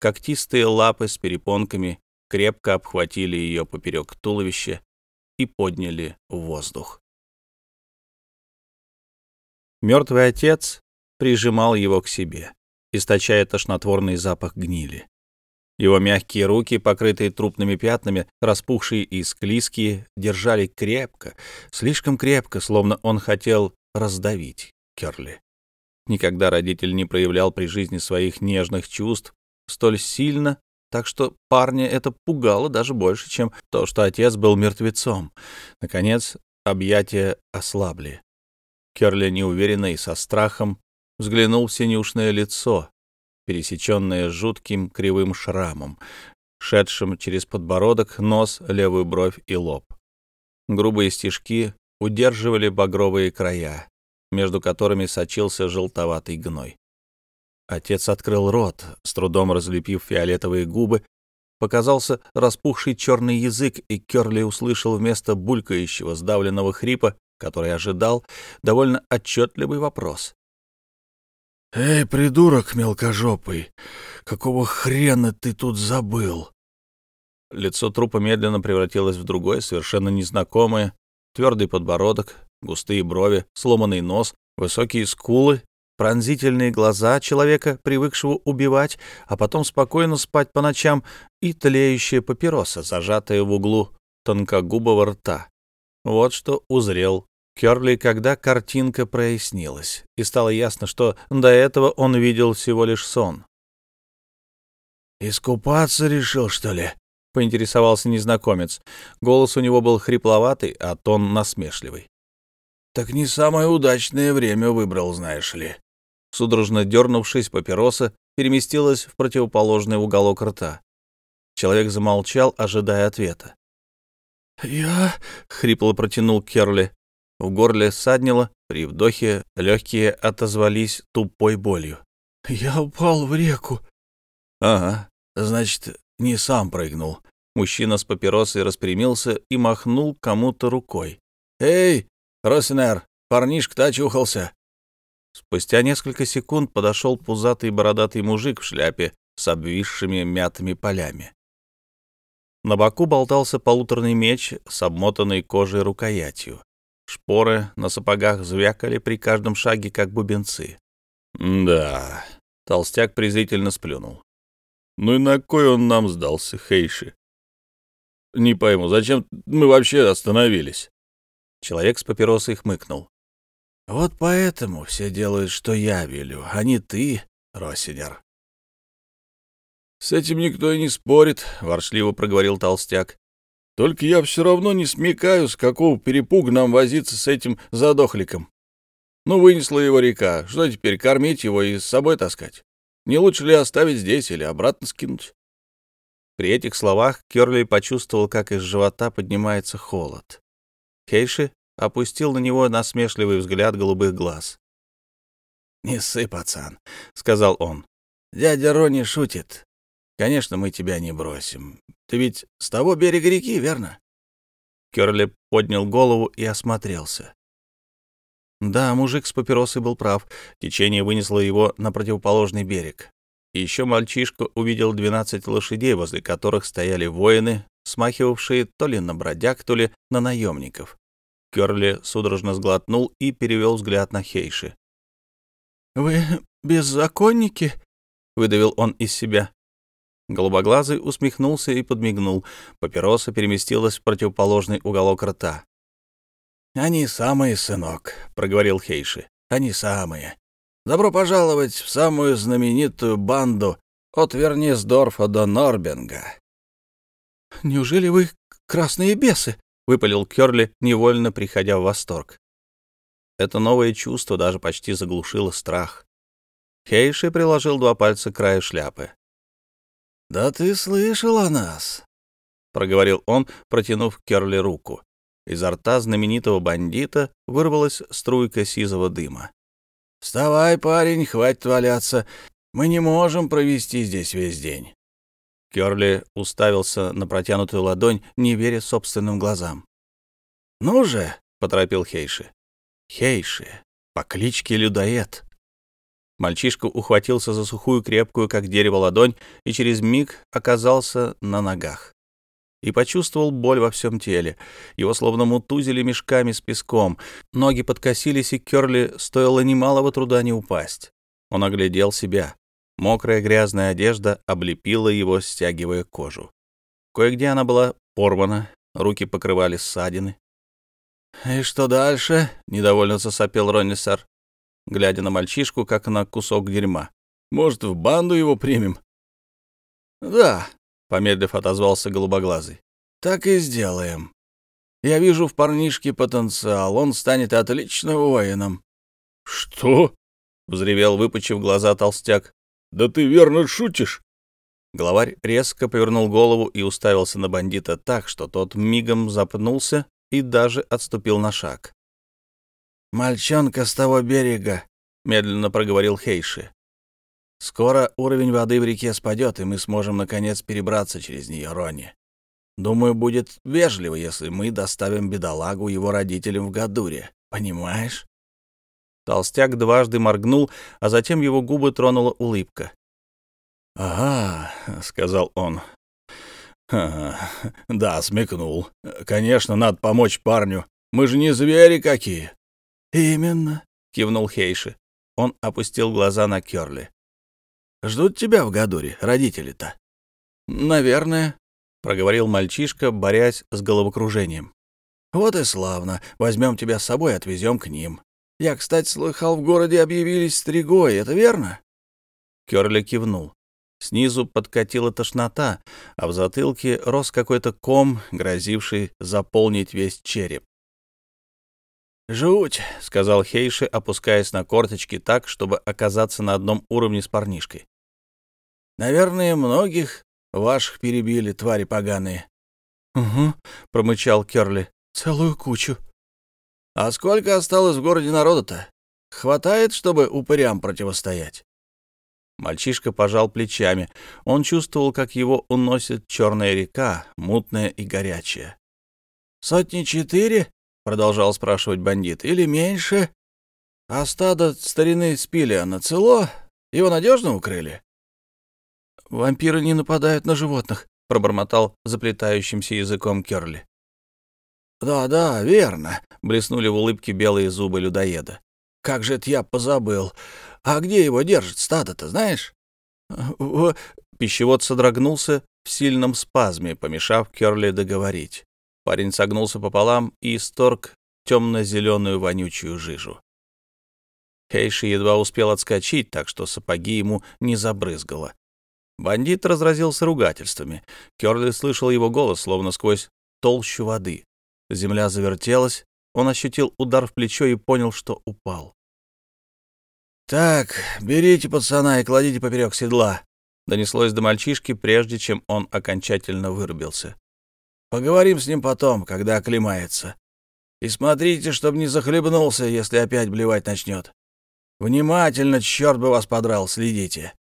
когтистые лапы с перепонками крепко обхватили ее поперек туловища и подняли в воздух. Мертвый отец прижимал его к себе, источая тошнотворный запах гнили. Его мягкие руки, покрытые трупными пятнами, распухшие и склизкие, держали крепко, слишком крепко, словно он хотел раздавить Керли. Никогда родитель не проявлял при жизни своих нежных чувств столь сильно, так что парня это пугало даже больше, чем то, что отец был мертвецом. Наконец, объятия ослабли. Керли неуверенно и со страхом взглянул в синюшное лицо, пересеченное жутким кривым шрамом, шедшим через подбородок, нос, левую бровь и лоб. Грубые стежки удерживали багровые края, между которыми сочился желтоватый гной. Отец открыл рот, с трудом разлепив фиолетовые губы, показался распухший черный язык, и Керли услышал вместо булькающего сдавленного хрипа, который ожидал, довольно отчетливый вопрос. «Эй, придурок мелкожопый, какого хрена ты тут забыл?» Лицо трупа медленно превратилось в другое, совершенно незнакомое. Твердый подбородок, густые брови, сломанный нос, высокие скулы, пронзительные глаза человека, привыкшего убивать, а потом спокойно спать по ночам, и тлеющая папироса, зажатая в углу тонкогубого рта. Вот что узрел Кёрли, когда картинка прояснилась, и стало ясно, что до этого он видел всего лишь сон. «Искупаться решил, что ли?» — поинтересовался незнакомец. Голос у него был хрипловатый, а тон насмешливый. «Так не самое удачное время выбрал, знаешь ли». Судорожно дернувшись, папироса переместилась в противоположный уголок рта. Человек замолчал, ожидая ответа. «Я...» — хрипло протянул Керли. В горле ссаднило, при вдохе легкие отозвались тупой болью. «Я упал в реку». «Ага, значит, не сам прыгнул». Мужчина с папиросой распрямился и махнул кому-то рукой. «Эй, Росинер, парнишка-то очухался!» Спустя несколько секунд подошел пузатый бородатый мужик в шляпе с обвисшими мятыми полями. На боку болтался полуторный меч с обмотанной кожей рукоятью. Шпоры на сапогах звякали при каждом шаге, как бубенцы. «Да», — толстяк презрительно сплюнул. «Ну и на кой он нам сдался, Хейши?» «Не пойму, зачем мы вообще остановились?» Человек с папиросой хмыкнул. «Вот поэтому все делают, что я велю, а не ты, Росинер». «С этим никто и не спорит», — воршливо проговорил толстяк. Только я все равно не смекаю, с какого перепуга нам возиться с этим задохликом. Ну, вынесла его река. Что теперь, кормить его и с собой таскать? Не лучше ли оставить здесь или обратно скинуть? При этих словах Кёрли почувствовал, как из живота поднимается холод. Хейши опустил на него насмешливый взгляд голубых глаз. «Не ссы, пацан», — сказал он. «Дядя Рони шутит. Конечно, мы тебя не бросим. Ты ведь с того берега реки, верно?» Кёрли поднял голову и осмотрелся. Да, мужик с папиросой был прав. Течение вынесло его на противоположный берег. И еще мальчишка увидел двенадцать лошадей, возле которых стояли воины, смахивавшие то ли на бродяг, то ли на наемников. Кёрли судорожно сглотнул и перевел взгляд на Хейши. «Вы беззаконники?» — выдавил он из себя. Голубоглазый усмехнулся и подмигнул. Папироса переместилась в противоположный уголок рта. «Они самые, сынок», — проговорил Хейши. «Они самые. Добро пожаловать в самую знаменитую банду от Вернисдорфа до Норбинга». «Неужели вы красные бесы?» — выпалил Кёрли, невольно приходя в восторг. Это новое чувство даже почти заглушило страх. Хейши приложил два пальца к краю шляпы. «Да ты слышал о нас. — проговорил он, протянув Керли руку. Изо рта знаменитого бандита вырвалась струйка сизого дыма. «Вставай, парень, хватит валяться. Мы не можем провести здесь весь день». Керли уставился на протянутую ладонь, не веря собственным глазам. «Ну же!» — поторопил Хейши. «Хейши, по кличке Людоед». Мальчишка ухватился за сухую, крепкую, как дерево, ладонь и через миг оказался на ногах. И почувствовал боль во всем теле. Его словно мутузили мешками с песком. Ноги подкосились, и Керли стоило немалого труда не упасть. Он оглядел себя. Мокрая грязная одежда облепила его, стягивая кожу. Кое-где она была порвана, руки покрывали ссадины. «И что дальше?» — недовольно засопел Роннисар, глядя на мальчишку, как на кусок дерьма. «Может, в банду его примем?» «Да», — помедлив отозвался голубоглазый. «Так и сделаем. Я вижу в парнишке потенциал, он станет отличным воином». «Что?» — взревел, выпучив глаза толстяк. «Да ты верно шутишь?» Главарь резко повернул голову и уставился на бандита так, что тот мигом запнулся и даже отступил на шаг. «Мальчонка с того берега», — медленно проговорил Хейши. «Скоро уровень воды в реке спадет, и мы сможем, наконец, перебраться через нее, Ронни. Думаю, будет вежливо, если мы доставим бедолагу его родителям в Гадуре. Понимаешь?» Толстяк дважды моргнул, а затем его губы тронула улыбка. «Ага», — сказал он. «Ага, да, смекнул. Конечно, надо помочь парню. Мы же не звери какие». «Именно», — кивнул Хейши. Он опустил глаза на Кёрли. «Ждут тебя в Гадуре, родители-то?» «Наверное», — проговорил мальчишка, борясь с головокружением. «Вот и славно. Возьмем тебя с собой и отвезем к ним. Я, кстати, слыхал, в городе объявились стригои, это верно?» Кёрли кивнул. Снизу подкатила тошнота, а в затылке рос какой-то ком, грозивший заполнить весь череп. «Жуть», — сказал Хейши, опускаясь на корточки так, чтобы оказаться на одном уровне с парнишкой. «Наверное, многих ваших перебили, твари поганые». «Угу», — промычал Керли, — «целую кучу». «А сколько осталось в городе народа-то? Хватает, чтобы упырям противостоять?» Мальчишка пожал плечами. Он чувствовал, как его уносит черная река, мутная и горячая. «Сотни четыре?» — продолжал спрашивать бандит. «Или меньше? А стадо старины Спилиана цело? Его надежно укрыли?» «Вампиры не нападают на животных», — пробормотал заплетающимся языком Керли. «Да-да, верно», — блеснули в улыбке белые зубы людоеда. «Как же это я позабыл. А где его держит стадо-то, знаешь?» Пищевод содрогнулся в сильном спазме, помешав Керли договорить. Парень согнулся пополам и исторг темно-зеленую вонючую жижу. Хейши едва успел отскочить, так что сапоги ему не забрызгало. Бандит разразился ругательствами. Керли слышал его голос, словно сквозь толщу воды. Земля завертелась, он ощутил удар в плечо и понял, что упал. «Так, берите пацана и кладите поперек седла», — донеслось до мальчишки, прежде чем он окончательно вырубился. Поговорим с ним потом, когда оклемается. И смотрите, чтобы не захлебнулся, если опять блевать начнет. Внимательно, черт бы вас подрал, следите.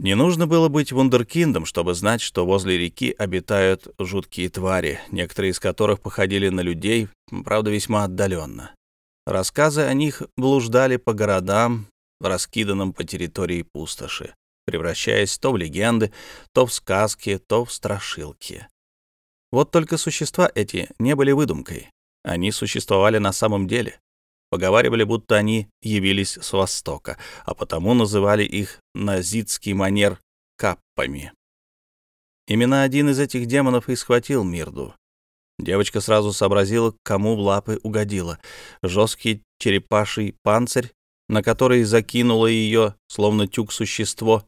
Не нужно было быть вундеркиндом, чтобы знать, что возле реки обитают жуткие твари, некоторые из которых походили на людей, правда, весьма отдаленно. Рассказы о них блуждали по городам, раскиданным по территории пустоши превращаясь то в легенды, то в сказки, то в страшилки. Вот только существа эти не были выдумкой. Они существовали на самом деле. Поговаривали, будто они явились с Востока, а потому называли их на зидский манер каппами. Именно один из этих демонов и схватил Мирду. Девочка сразу сообразила, кому в лапы угодила. Жесткий черепаший панцирь, на который закинуло ее, словно тюк существо,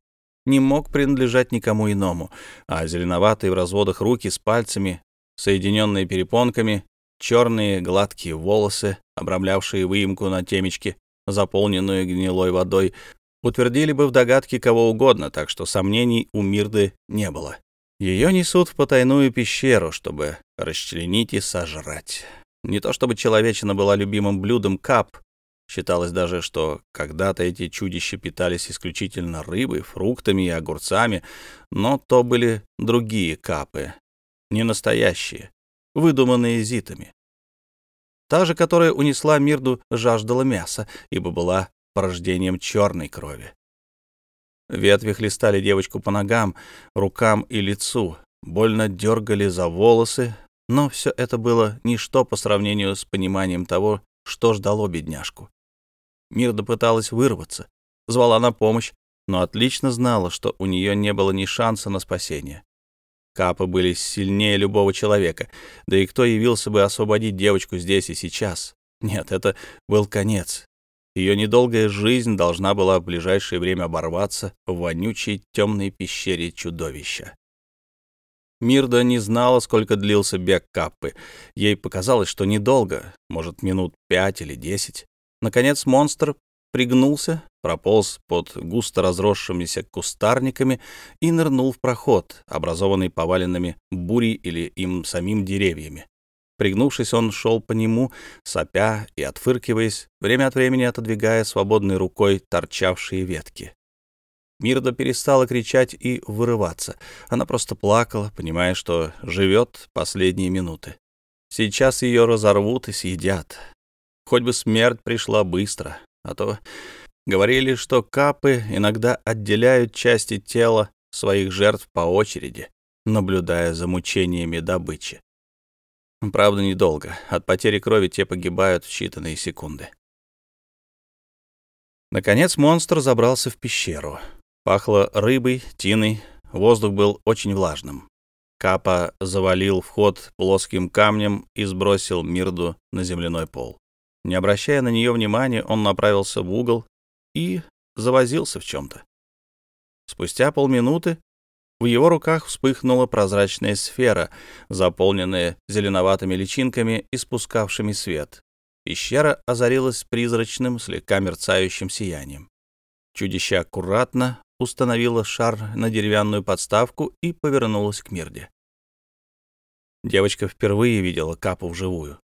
не мог принадлежать никому иному, а зеленоватые в разводах руки с пальцами, соединенные перепонками, черные гладкие волосы, обрамлявшие выемку на темечке, заполненную гнилой водой, утвердили бы в догадке кого угодно, так что сомнений у Мирды не было. Ее несут в потайную пещеру, чтобы расчленить и сожрать. Не то чтобы человечина была любимым блюдом кап. Считалось даже, что когда-то эти чудища питались исключительно рыбой, фруктами и огурцами, но то были другие капы, не настоящие, выдуманные зитами. Та же, которая унесла Мирду, жаждала мяса, ибо была порождением черной крови. Ветви хлестали девочку по ногам, рукам и лицу, больно дергали за волосы, но все это было ничто по сравнению с пониманием того, что ждало бедняжку. Мирда пыталась вырваться, звала на помощь, но отлично знала, что у нее не было ни шанса на спасение. Капы были сильнее любого человека, да и кто явился бы освободить девочку здесь и сейчас? Нет, это был конец. Ее недолгая жизнь должна была в ближайшее время оборваться в вонючей темной пещере чудовища. Мирда не знала, сколько длился бег Каппы. Ей показалось, что недолго, может, минут пять или десять. Наконец монстр пригнулся, прополз под густо разросшимися кустарниками и нырнул в проход, образованный поваленными бурей или им самим деревьями. Пригнувшись, он шел по нему, сопя и отфыркиваясь, время от времени отодвигая свободной рукой торчавшие ветки. Мирда перестала кричать и вырываться. Она просто плакала, понимая, что живет последние минуты. Сейчас ее разорвут и съедят. Хоть бы смерть пришла быстро, а то говорили, что капы иногда отделяют части тела своих жертв по очереди, наблюдая за мучениями добычи. Правда, недолго. От потери крови те погибают в считанные секунды. Наконец монстр забрался в пещеру. Пахло рыбой, тиной, воздух был очень влажным. Капа завалил вход плоским камнем и сбросил Мирду на земляной пол. Не обращая на нее внимания, он направился в угол и завозился в чем-то. Спустя полминуты в его руках вспыхнула прозрачная сфера, заполненная зеленоватыми личинками, испускавшими свет. Пещера озарилась призрачным, слегка мерцающим сиянием. Чудище аккуратно установило шар на деревянную подставку и повернулось к Мирде. Девочка впервые видела Капу вживую.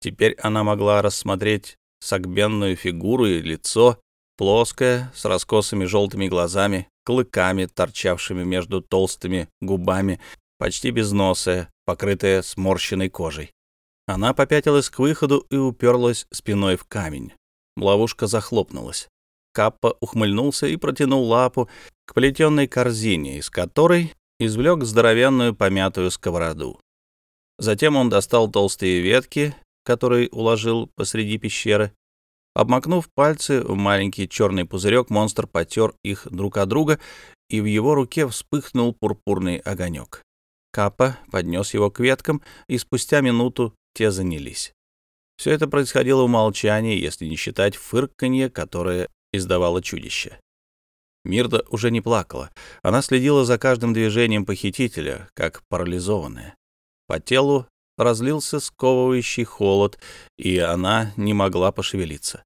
Теперь она могла рассмотреть согбенную фигуру и лицо, плоское, с раскосыми желтыми глазами, клыками, торчавшими между толстыми губами, почти без носа, покрытая сморщенной кожей. Она попятилась к выходу и уперлась спиной в камень. Ловушка захлопнулась. Каппа ухмыльнулся и протянул лапу к плетенной корзине, из которой извлек здоровенную помятую сковороду. Затем он достал толстые ветки который уложил посреди пещеры. Обмакнув пальцы в маленький черный пузырек, монстр потер их друг от друга, и в его руке вспыхнул пурпурный огонек. Капа поднес его к веткам, и спустя минуту те занялись. Все это происходило в молчании, если не считать фырканье, которое издавало чудище. Мирда уже не плакала. Она следила за каждым движением похитителя, как парализованная. По телу разлился сковывающий холод, и она не могла пошевелиться.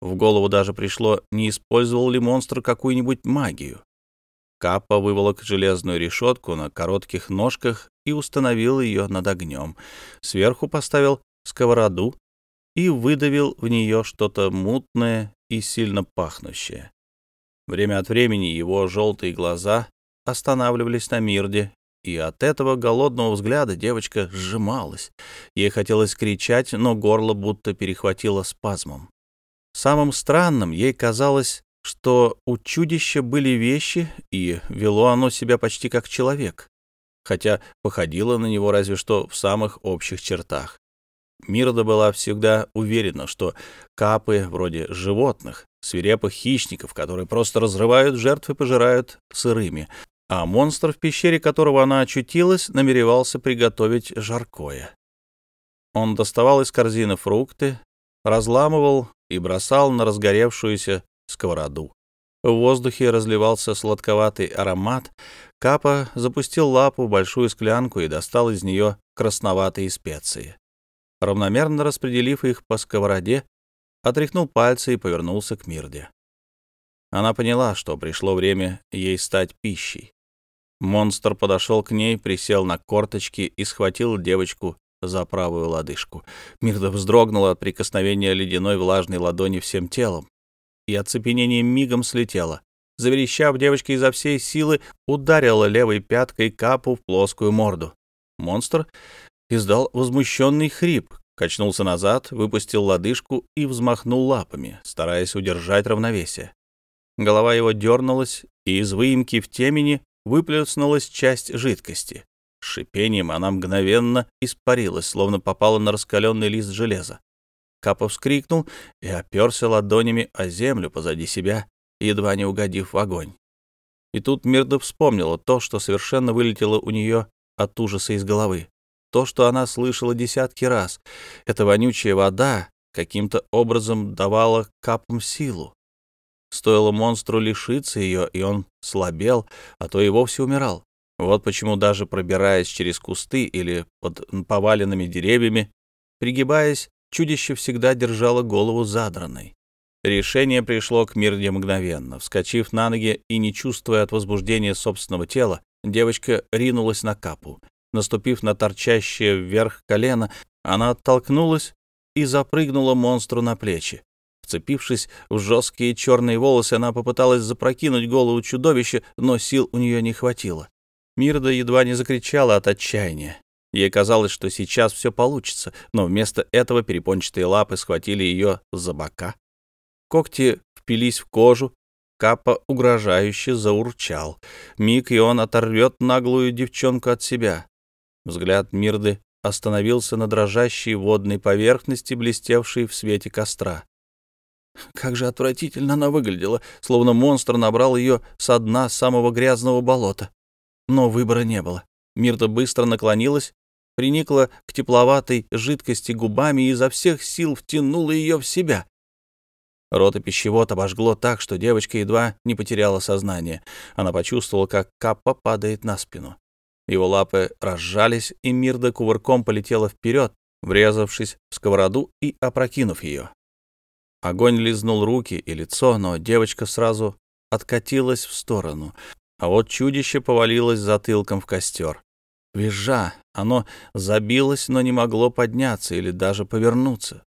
В голову даже пришло, не использовал ли монстр какую-нибудь магию. Капа выволок железную решетку на коротких ножках и установил ее над огнем. Сверху поставил сковороду и выдавил в нее что-то мутное и сильно пахнущее. Время от времени его желтые глаза останавливались на Мирде, и от этого голодного взгляда девочка сжималась. Ей хотелось кричать, но горло будто перехватило спазмом. Самым странным ей казалось, что у чудища были вещи, и вело оно себя почти как человек, хотя походило на него разве что в самых общих чертах. Мирда была всегда уверена, что капы вроде животных, свирепых хищников, которые просто разрывают жертв и пожирают сырыми, а монстр, в пещере которого она очутилась, намеревался приготовить жаркое. Он доставал из корзины фрукты, разламывал и бросал на разгоревшуюся сковороду. В воздухе разливался сладковатый аромат. Капа запустил лапу в большую склянку и достал из нее красноватые специи. Равномерно распределив их по сковороде, отряхнул пальцы и повернулся к Мирде. Она поняла, что пришло время ей стать пищей. Монстр подошел к ней, присел на корточки и схватил девочку за правую лодыжку. Мирда вздрогнула от прикосновения ледяной влажной ладони всем телом, и оцепенение мигом слетело. Заверещав, девочка изо всей силы ударила левой пяткой капу в плоскую морду. Монстр издал возмущенный хрип, качнулся назад, выпустил лодыжку и взмахнул лапами, стараясь удержать равновесие. Голова его дернулась, и из выемки в темени выплеснулась часть жидкости. С шипением она мгновенно испарилась, словно попала на раскаленный лист железа. Капа вскрикнул и оперся ладонями о землю позади себя, едва не угодив в огонь. И тут Мирда вспомнила то, что совершенно вылетело у нее от ужаса из головы. То, что она слышала десятки раз. Эта вонючая вода каким-то образом давала капам силу. Стоило монстру лишиться ее, и он слабел, а то и вовсе умирал. Вот почему даже пробираясь через кусты или под поваленными деревьями, пригибаясь, чудище всегда держало голову задранной. Решение пришло к Мирде мгновенно. Вскочив на ноги и не чувствуя от возбуждения собственного тела, девочка ринулась на капу. Наступив на торчащее вверх колено, она оттолкнулась и запрыгнула монстру на плечи. Вцепившись в жесткие черные волосы, она попыталась запрокинуть голову чудовища, но сил у нее не хватило. Мирда едва не закричала от отчаяния. Ей казалось, что сейчас все получится, но вместо этого перепончатые лапы схватили ее за бока. Когти впились в кожу, Капа угрожающе заурчал. Миг, и он оторвет наглую девчонку от себя. Взгляд Мирды остановился на дрожащей водной поверхности, блестевшей в свете костра. Как же отвратительно она выглядела, словно монстр набрал ее со дна самого грязного болота. Но выбора не было. Мирта быстро наклонилась, приникла к тепловатой жидкости губами и изо всех сил втянула ее в себя. Рот и пищевод обожгло так, что девочка едва не потеряла сознание. Она почувствовала, как Каппа падает на спину. Его лапы разжались, и Мирда кувырком полетела вперед, врезавшись в сковороду и опрокинув ее. Огонь лизнул руки и лицо, но девочка сразу откатилась в сторону, а вот чудище повалилось затылком в костер. Визжа, оно забилось, но не могло подняться или даже повернуться.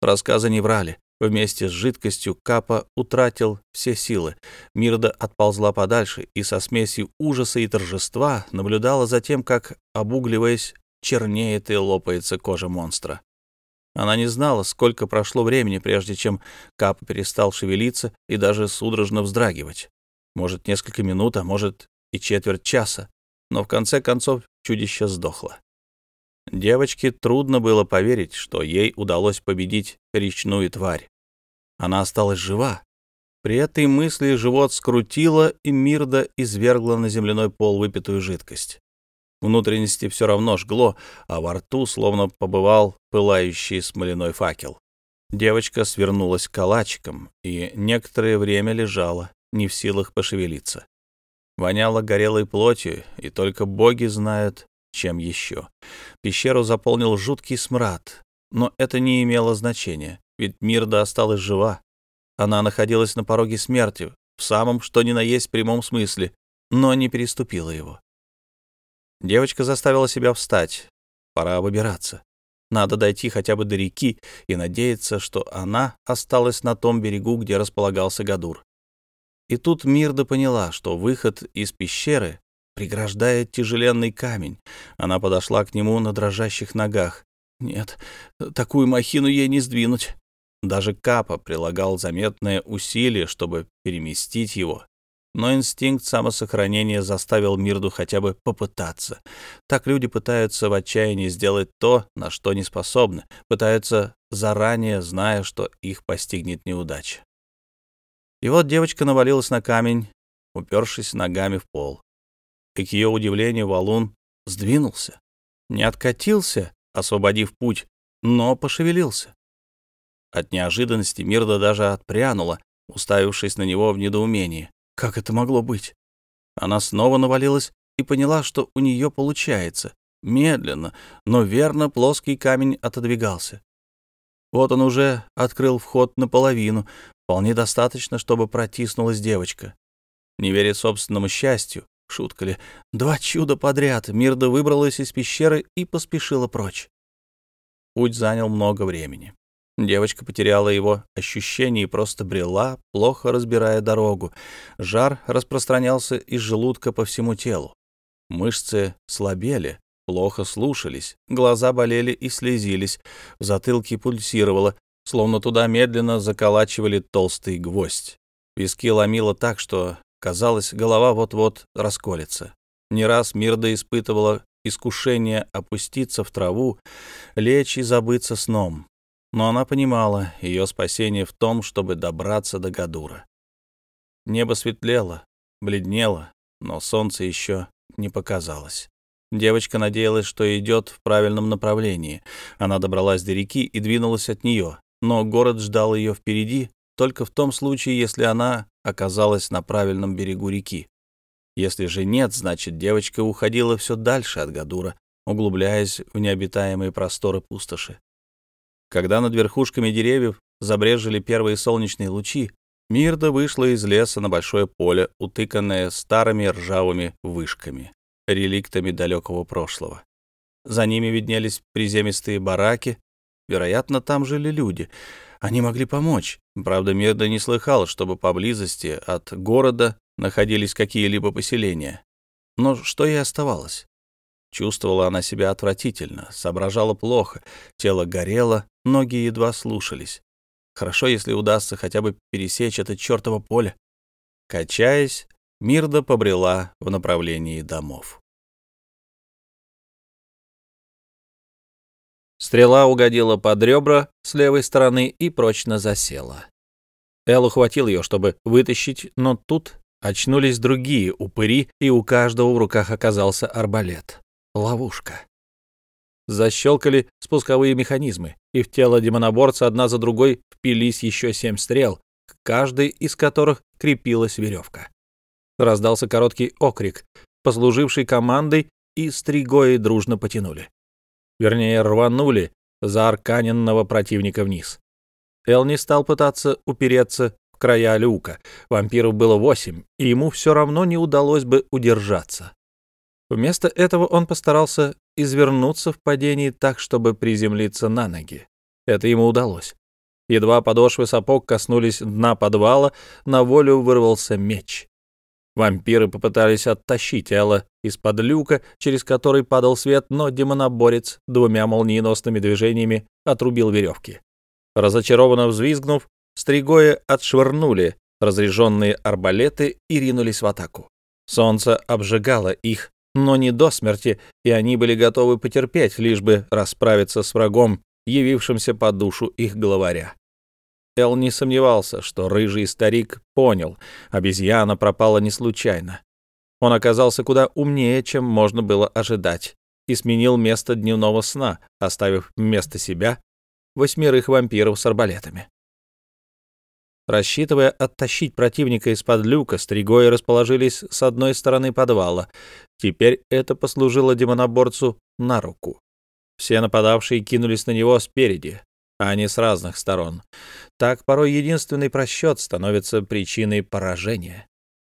Рассказы не врали. Вместе с жидкостью Капа утратил все силы. Мирда отползла подальше и со смесью ужаса и торжества наблюдала за тем, как, обугливаясь, чернеет и лопается кожа монстра. Она не знала, сколько прошло времени, прежде чем Капа перестал шевелиться и даже судорожно вздрагивать. Может, несколько минут, а может и четверть часа. Но в конце концов чудище сдохло. Девочке трудно было поверить, что ей удалось победить речную тварь. Она осталась жива. При этой мысли живот скрутило, и Мирда извергла на земляной пол выпитую жидкость. Внутренности все равно жгло, а во рту словно побывал пылающий смоляной факел. Девочка свернулась калачиком и некоторое время лежала, не в силах пошевелиться. Воняло горелой плотью, и только боги знают, чем еще. Пещеру заполнил жуткий смрад, но это не имело значения, ведь Мирда осталась жива. Она находилась на пороге смерти, в самом что ни на есть прямом смысле, но не переступила его. Девочка заставила себя встать. Пора выбираться. Надо дойти хотя бы до реки и надеяться, что она осталась на том берегу, где располагался Гадур. И тут Мирда поняла, что выход из пещеры преграждает тяжеленный камень. Она подошла к нему на дрожащих ногах. Нет, такую махину ей не сдвинуть. Даже Капа прилагал заметное усилие, чтобы переместить его. Но инстинкт самосохранения заставил Мирду хотя бы попытаться. Так люди пытаются в отчаянии сделать то, на что не способны, пытаются заранее, зная, что их постигнет неудача. И вот девочка навалилась на камень, упершись ногами в пол и, к ее удивлению, валун сдвинулся. Не откатился, освободив путь, но пошевелился. От неожиданности Мирда даже отпрянула, уставившись на него в недоумении. Как это могло быть? Она снова навалилась и поняла, что у нее получается. Медленно, но верно плоский камень отодвигался. Вот он уже открыл вход наполовину, вполне достаточно, чтобы протиснулась девочка. Не веря собственному счастью, шутка ли, два чуда подряд, Мирда выбралась из пещеры и поспешила прочь. Путь занял много времени. Девочка потеряла его ощущение и просто брела, плохо разбирая дорогу. Жар распространялся из желудка по всему телу. Мышцы слабели, плохо слушались, глаза болели и слезились, в затылке пульсировало, словно туда медленно заколачивали толстый гвоздь. Виски ломило так, что, казалось, голова вот-вот расколется. Не раз Мирда испытывала искушение опуститься в траву, лечь и забыться сном. Но она понимала, ее спасение в том, чтобы добраться до Гадура. Небо светлело, бледнело, но солнце еще не показалось. Девочка надеялась, что идет в правильном направлении. Она добралась до реки и двинулась от нее, но город ждал ее впереди только в том случае, если она оказалась на правильном берегу реки. Если же нет, значит, девочка уходила все дальше от Гадура, углубляясь в необитаемые просторы пустоши. Когда над верхушками деревьев забрежили первые солнечные лучи, Мирда вышла из леса на большое поле, утыканное старыми ржавыми вышками, реликтами далекого прошлого. За ними виднелись приземистые бараки. Вероятно, там жили люди. Они могли помочь. Правда, Мирда не слыхала, чтобы поблизости от города находились какие-либо поселения. Но что ей оставалось? Чувствовала она себя отвратительно, соображала плохо, тело горело, ноги едва слушались. Хорошо, если удастся хотя бы пересечь это чертово поле. Качаясь, Мирда побрела в направлении домов. Стрела угодила под ребра с левой стороны и прочно засела. Эл ухватил ее, чтобы вытащить, но тут очнулись другие упыри, и у каждого в руках оказался арбалет. Ловушка. Защелкали спусковые механизмы, и в тело демоноборца одна за другой впились еще семь стрел, к каждой из которых крепилась веревка. Раздался короткий окрик, послуживший командой, и стригои дружно потянули. Вернее, рванули за арканенного противника вниз. Эл не стал пытаться упереться в края люка. Вампиров было восемь, и ему все равно не удалось бы удержаться. Вместо этого он постарался извернуться в падении так, чтобы приземлиться на ноги. Это ему удалось. Едва подошвы сапог коснулись дна подвала, на волю вырвался меч. Вампиры попытались оттащить Элла из-под люка, через который падал свет, но демоноборец двумя молниеносными движениями отрубил веревки. Разочарованно взвизгнув, стригоя отшвырнули разряженные арбалеты и ринулись в атаку. Солнце обжигало их, но не до смерти, и они были готовы потерпеть, лишь бы расправиться с врагом, явившимся по душу их главаря. Эл не сомневался, что рыжий старик понял, обезьяна пропала не случайно. Он оказался куда умнее, чем можно было ожидать, и сменил место дневного сна, оставив вместо себя восьмерых вампиров с арбалетами. Рассчитывая оттащить противника из-под люка, стригои расположились с одной стороны подвала. Теперь это послужило демоноборцу на руку. Все нападавшие кинулись на него спереди, а не с разных сторон. Так порой единственный просчет становится причиной поражения.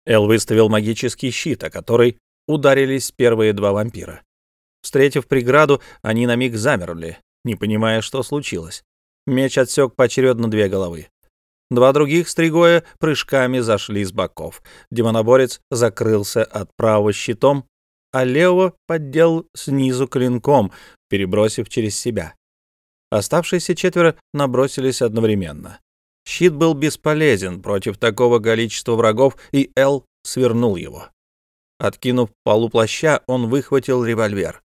Эл выставил магический щит, о который ударились первые два вампира. Встретив преграду, они на миг замерли, не понимая, что случилось. Меч отсек поочередно две головы. Два других стригоя прыжками зашли с боков. Демоноборец закрылся от правого щитом, а левого поддел снизу клинком, перебросив через себя. Оставшиеся четверо набросились одновременно. Щит был бесполезен против такого количества врагов, и Эл свернул его. Откинув полу плаща, он выхватил револьвер.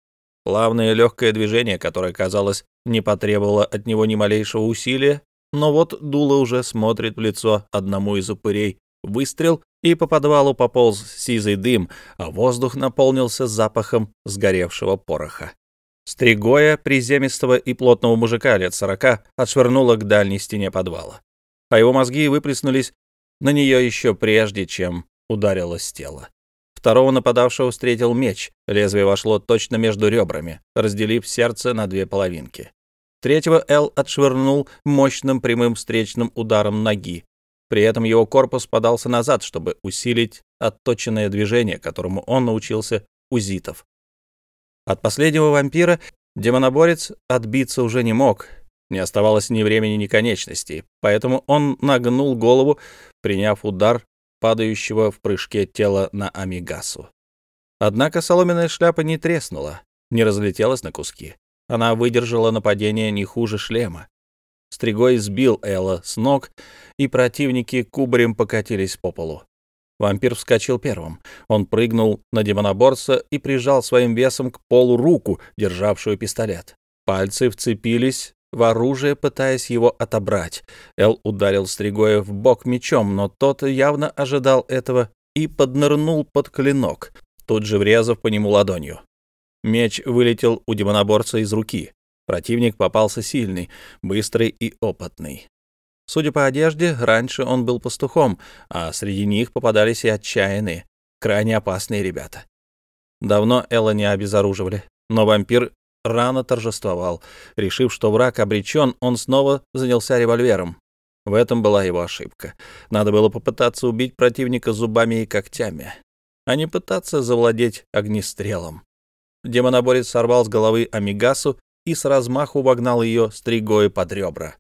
Плавное легкое движение, которое, казалось, не потребовало от него ни малейшего усилия, но вот дуло уже смотрит в лицо одному из упырей. Выстрел, и по подвалу пополз сизый дым, а воздух наполнился запахом сгоревшего пороха. Стригоя, приземистого и плотного мужика лет сорока, отшвырнула к дальней стене подвала. А его мозги выплеснулись на нее еще прежде, чем ударилось тело. Второго нападавшего встретил меч, лезвие вошло точно между ребрами, разделив сердце на две половинки. Третьего Эл отшвырнул мощным прямым встречным ударом ноги. При этом его корпус подался назад, чтобы усилить отточенное движение, которому он научился у зитов. От последнего вампира демоноборец отбиться уже не мог, не оставалось ни времени, ни конечностей, поэтому он нагнул голову, приняв удар падающего в прыжке тела на Амигасу. Однако соломенная шляпа не треснула, не разлетелась на куски. Она выдержала нападение не хуже шлема. Стригой сбил Элла с ног, и противники кубарем покатились по полу. Вампир вскочил первым. Он прыгнул на демоноборца и прижал своим весом к полу руку, державшую пистолет. Пальцы вцепились в оружие, пытаясь его отобрать. Эл ударил Стригоя в бок мечом, но тот явно ожидал этого и поднырнул под клинок, тут же врезав по нему ладонью. Меч вылетел у демоноборца из руки. Противник попался сильный, быстрый и опытный. Судя по одежде, раньше он был пастухом, а среди них попадались и отчаянные, крайне опасные ребята. Давно Элла не обезоруживали, но вампир рано торжествовал. Решив, что враг обречен, он снова занялся револьвером. В этом была его ошибка. Надо было попытаться убить противника зубами и когтями, а не пытаться завладеть огнестрелом. Демоноборец сорвал с головы Амигасу и с размаху вогнал ее стригой под ребра.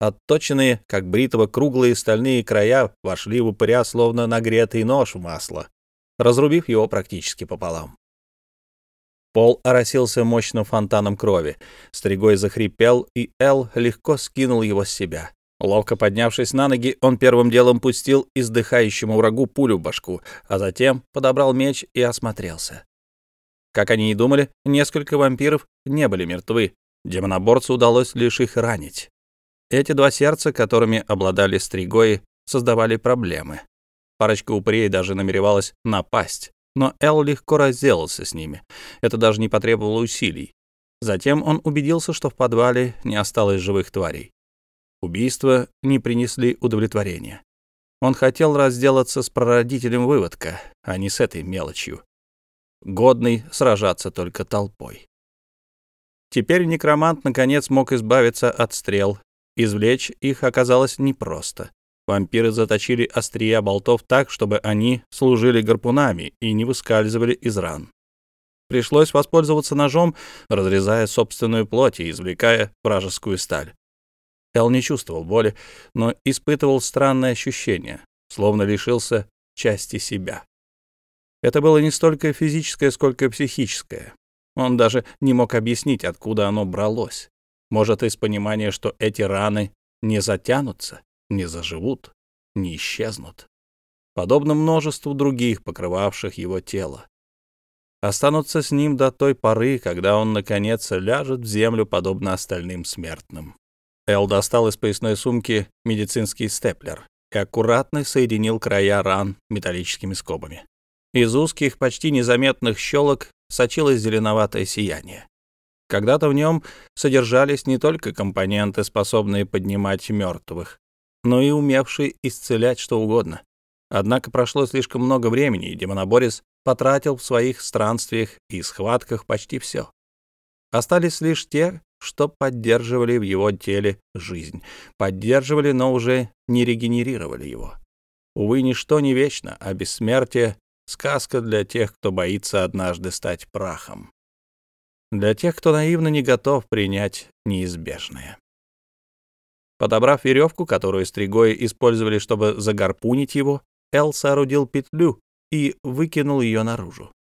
Отточенные, как бритого, круглые стальные края вошли в упыря, словно нагретый нож в масло, разрубив его практически пополам. Пол оросился мощным фонтаном крови. Стригой захрипел, и Эл легко скинул его с себя. Ловко поднявшись на ноги, он первым делом пустил издыхающему врагу пулю в башку, а затем подобрал меч и осмотрелся. Как они и думали, несколько вампиров не были мертвы. Демоноборцу удалось лишь их ранить. Эти два сердца, которыми обладали стригои, создавали проблемы. Парочка упырей даже намеревалась напасть, но Эл легко разделался с ними. Это даже не потребовало усилий. Затем он убедился, что в подвале не осталось живых тварей. Убийства не принесли удовлетворения. Он хотел разделаться с прародителем выводка, а не с этой мелочью годный сражаться только толпой. Теперь некромант наконец мог избавиться от стрел. Извлечь их оказалось непросто. Вампиры заточили острия болтов так, чтобы они служили гарпунами и не выскальзывали из ран. Пришлось воспользоваться ножом, разрезая собственную плоть и извлекая вражескую сталь. Эл не чувствовал боли, но испытывал странное ощущение, словно лишился части себя. Это было не столько физическое, сколько психическое. Он даже не мог объяснить, откуда оно бралось. Может, из понимания, что эти раны не затянутся, не заживут, не исчезнут. Подобно множеству других, покрывавших его тело. Останутся с ним до той поры, когда он, наконец, ляжет в землю, подобно остальным смертным. Эл достал из поясной сумки медицинский степлер и аккуратно соединил края ран металлическими скобами. Из узких, почти незаметных щелок сочилось зеленоватое сияние. Когда-то в нем содержались не только компоненты, способные поднимать мертвых, но и умевшие исцелять что угодно. Однако прошло слишком много времени, и демоноборец потратил в своих странствиях и схватках почти все. Остались лишь те, что поддерживали в его теле жизнь. Поддерживали, но уже не регенерировали его. Увы, ничто не вечно, а бессмертие Сказка для тех, кто боится однажды стать прахом. Для тех, кто наивно не готов принять неизбежное. Подобрав веревку, которую стригои использовали, чтобы загарпунить его, Эл соорудил петлю и выкинул ее наружу.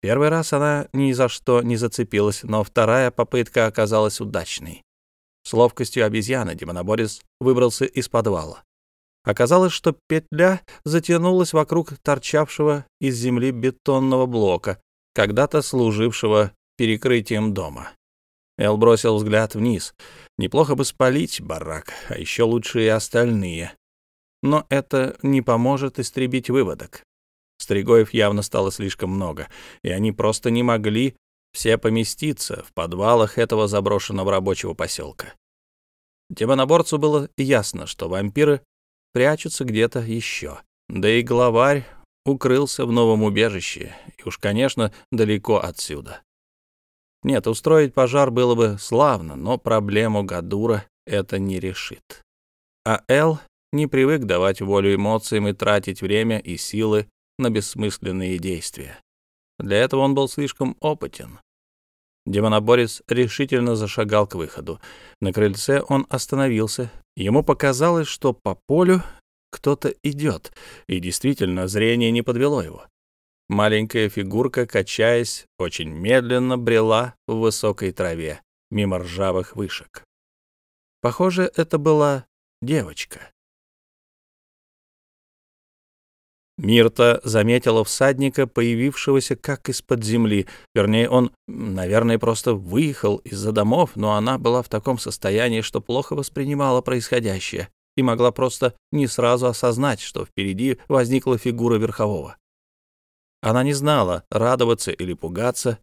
Первый раз она ни за что не зацепилась, но вторая попытка оказалась удачной. С ловкостью обезьяны демоноборец выбрался из подвала. Оказалось, что петля затянулась вокруг торчавшего из земли бетонного блока, когда-то служившего перекрытием дома. Эл бросил взгляд вниз. Неплохо бы спалить барак, а еще лучше и остальные. Но это не поможет истребить выводок. Стригоев явно стало слишком много, и они просто не могли все поместиться в подвалах этого заброшенного рабочего поселка. Демоноборцу было ясно, что вампиры прячутся где-то еще. Да и главарь укрылся в новом убежище, и уж, конечно, далеко отсюда. Нет, устроить пожар было бы славно, но проблему Гадура это не решит. А Эл не привык давать волю эмоциям и тратить время и силы на бессмысленные действия. Для этого он был слишком опытен. Демоноборец решительно зашагал к выходу. На крыльце он остановился. Ему показалось, что по полю кто-то идет, и действительно зрение не подвело его. Маленькая фигурка, качаясь, очень медленно брела в высокой траве, мимо ржавых вышек. Похоже, это была девочка. Мирта заметила всадника, появившегося как из-под земли. Вернее, он, наверное, просто выехал из-за домов, но она была в таком состоянии, что плохо воспринимала происходящее и могла просто не сразу осознать, что впереди возникла фигура верхового. Она не знала, радоваться или пугаться.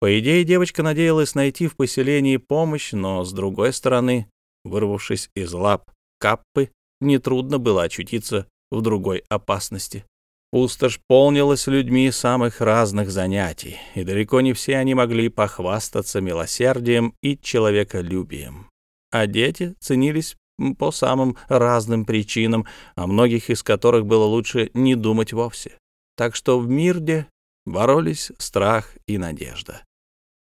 По идее, девочка надеялась найти в поселении помощь, но, с другой стороны, вырвавшись из лап Каппы, нетрудно было очутиться в другой опасности. Пустошь полнилась людьми самых разных занятий, и далеко не все они могли похвастаться милосердием и человеколюбием. А дети ценились по самым разным причинам, о многих из которых было лучше не думать вовсе. Так что в Мирде боролись страх и надежда.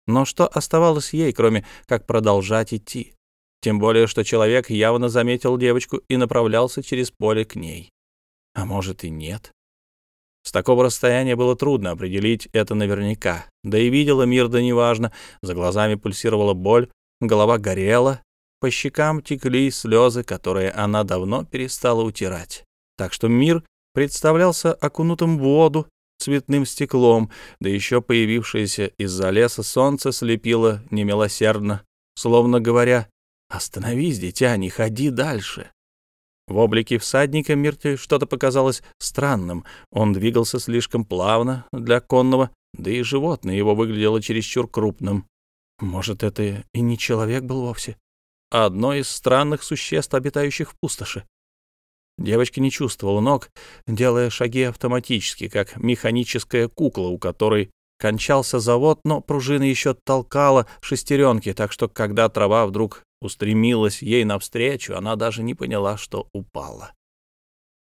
Но что оставалось ей, кроме как продолжать идти? Тем более, что человек явно заметил девочку и направлялся через поле к ней. А может и нет. С такого расстояния было трудно определить это наверняка. Да и видела мир да неважно. За глазами пульсировала боль, голова горела, по щекам текли слезы, которые она давно перестала утирать. Так что мир представлялся окунутым в воду цветным стеклом, да еще появившееся из-за леса солнце слепило немилосердно, словно говоря «Остановись, дитя, не ходи дальше». В облике всадника Мирте что-то показалось странным. Он двигался слишком плавно для конного, да и животное его выглядело чересчур крупным. Может, это и не человек был вовсе, а одно из странных существ, обитающих в пустоши. Девочка не чувствовала ног, делая шаги автоматически, как механическая кукла, у которой кончался завод, но пружина еще толкала шестеренки, так что когда трава вдруг устремилась ей навстречу, она даже не поняла, что упала.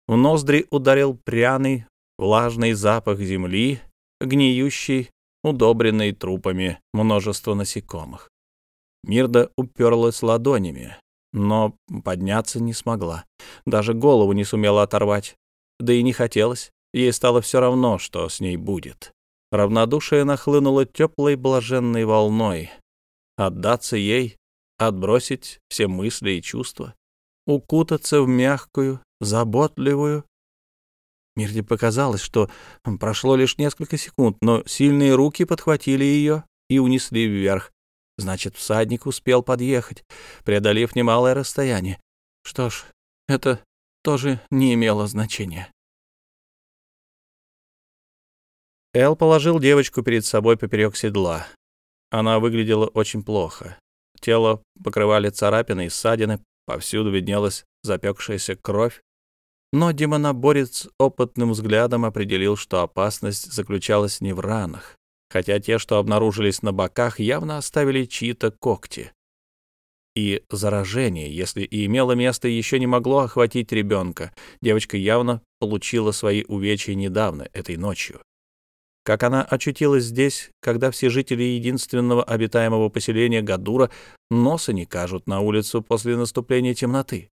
В ноздри ударил пряный, влажный запах земли, гниющий, удобренный трупами множества насекомых. Мирда уперлась ладонями, но подняться не смогла. Даже голову не сумела оторвать. Да и не хотелось. Ей стало все равно, что с ней будет. Равнодушие нахлынуло теплой блаженной волной. Отдаться ей отбросить все мысли и чувства, укутаться в мягкую, заботливую. Мирде показалось, что прошло лишь несколько секунд, но сильные руки подхватили ее и унесли вверх. Значит, всадник успел подъехать, преодолев немалое расстояние. Что ж, это тоже не имело значения. Эл положил девочку перед собой поперек седла. Она выглядела очень плохо. Тело покрывали царапины и ссадины, повсюду виднелась запекшаяся кровь. Но демоноборец опытным взглядом определил, что опасность заключалась не в ранах, хотя те, что обнаружились на боках, явно оставили чьи-то когти. И заражение, если и имело место, еще не могло охватить ребенка. Девочка явно получила свои увечья недавно, этой ночью. Как она очутилась здесь, когда все жители единственного обитаемого поселения Гадура носа не кажут на улицу после наступления темноты?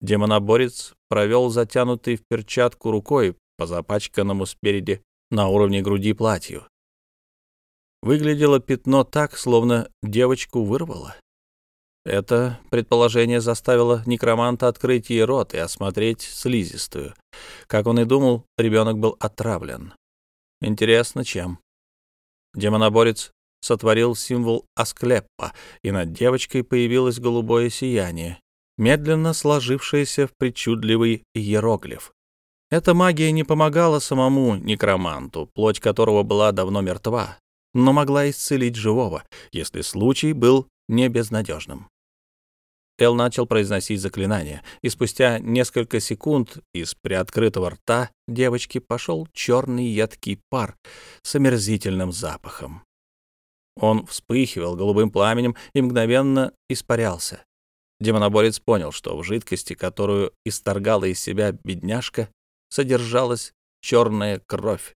Демоноборец провел затянутый в перчатку рукой по запачканному спереди на уровне груди платью. Выглядело пятно так, словно девочку вырвало. Это предположение заставило некроманта открыть ей рот и осмотреть слизистую. Как он и думал, ребенок был отравлен. Интересно, чем? Демоноборец сотворил символ Асклеппа, и над девочкой появилось голубое сияние, медленно сложившееся в причудливый иероглиф. Эта магия не помогала самому некроманту, плоть которого была давно мертва, но могла исцелить живого, если случай был не безнадежным. Эл начал произносить заклинание, и спустя несколько секунд из приоткрытого рта девочки пошел черный едкий пар с омерзительным запахом. Он вспыхивал голубым пламенем и мгновенно испарялся. Демоноборец понял, что в жидкости, которую исторгала из себя бедняжка, содержалась черная кровь.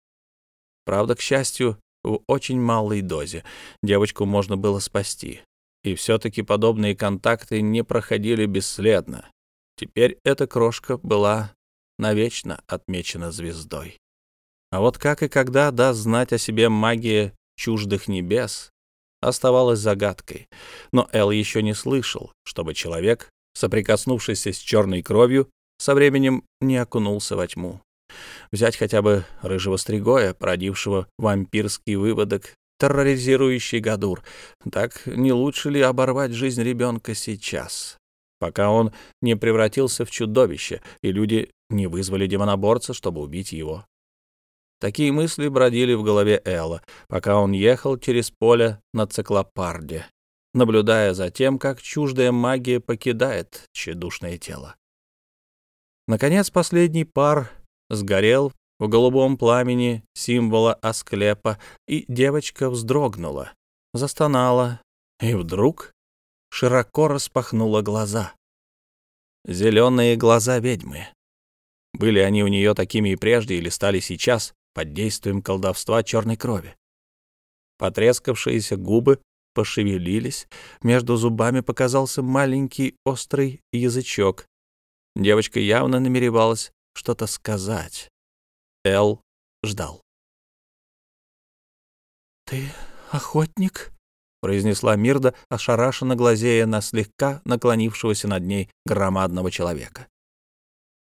Правда, к счастью, в очень малой дозе девочку можно было спасти. И все-таки подобные контакты не проходили бесследно. Теперь эта крошка была навечно отмечена звездой. А вот как и когда даст знать о себе магия чуждых небес, оставалось загадкой. Но Эл еще не слышал, чтобы человек, соприкоснувшийся с черной кровью, со временем не окунулся во тьму. Взять хотя бы рыжего стригоя, породившего вампирский выводок, терроризирующий Гадур. Так не лучше ли оборвать жизнь ребенка сейчас, пока он не превратился в чудовище, и люди не вызвали демоноборца, чтобы убить его? Такие мысли бродили в голове Элла, пока он ехал через поле на циклопарде, наблюдая за тем, как чуждая магия покидает тщедушное тело. Наконец, последний пар сгорел в голубом пламени символа Асклепа, и девочка вздрогнула, застонала, и вдруг широко распахнула глаза. Зеленые глаза ведьмы. Были они у нее такими и прежде или стали сейчас под действием колдовства черной крови? Потрескавшиеся губы пошевелились, между зубами показался маленький острый язычок. Девочка явно намеревалась что-то сказать. Эл ждал. «Ты охотник?» — произнесла Мирда, ошарашенно глазея на слегка наклонившегося над ней громадного человека.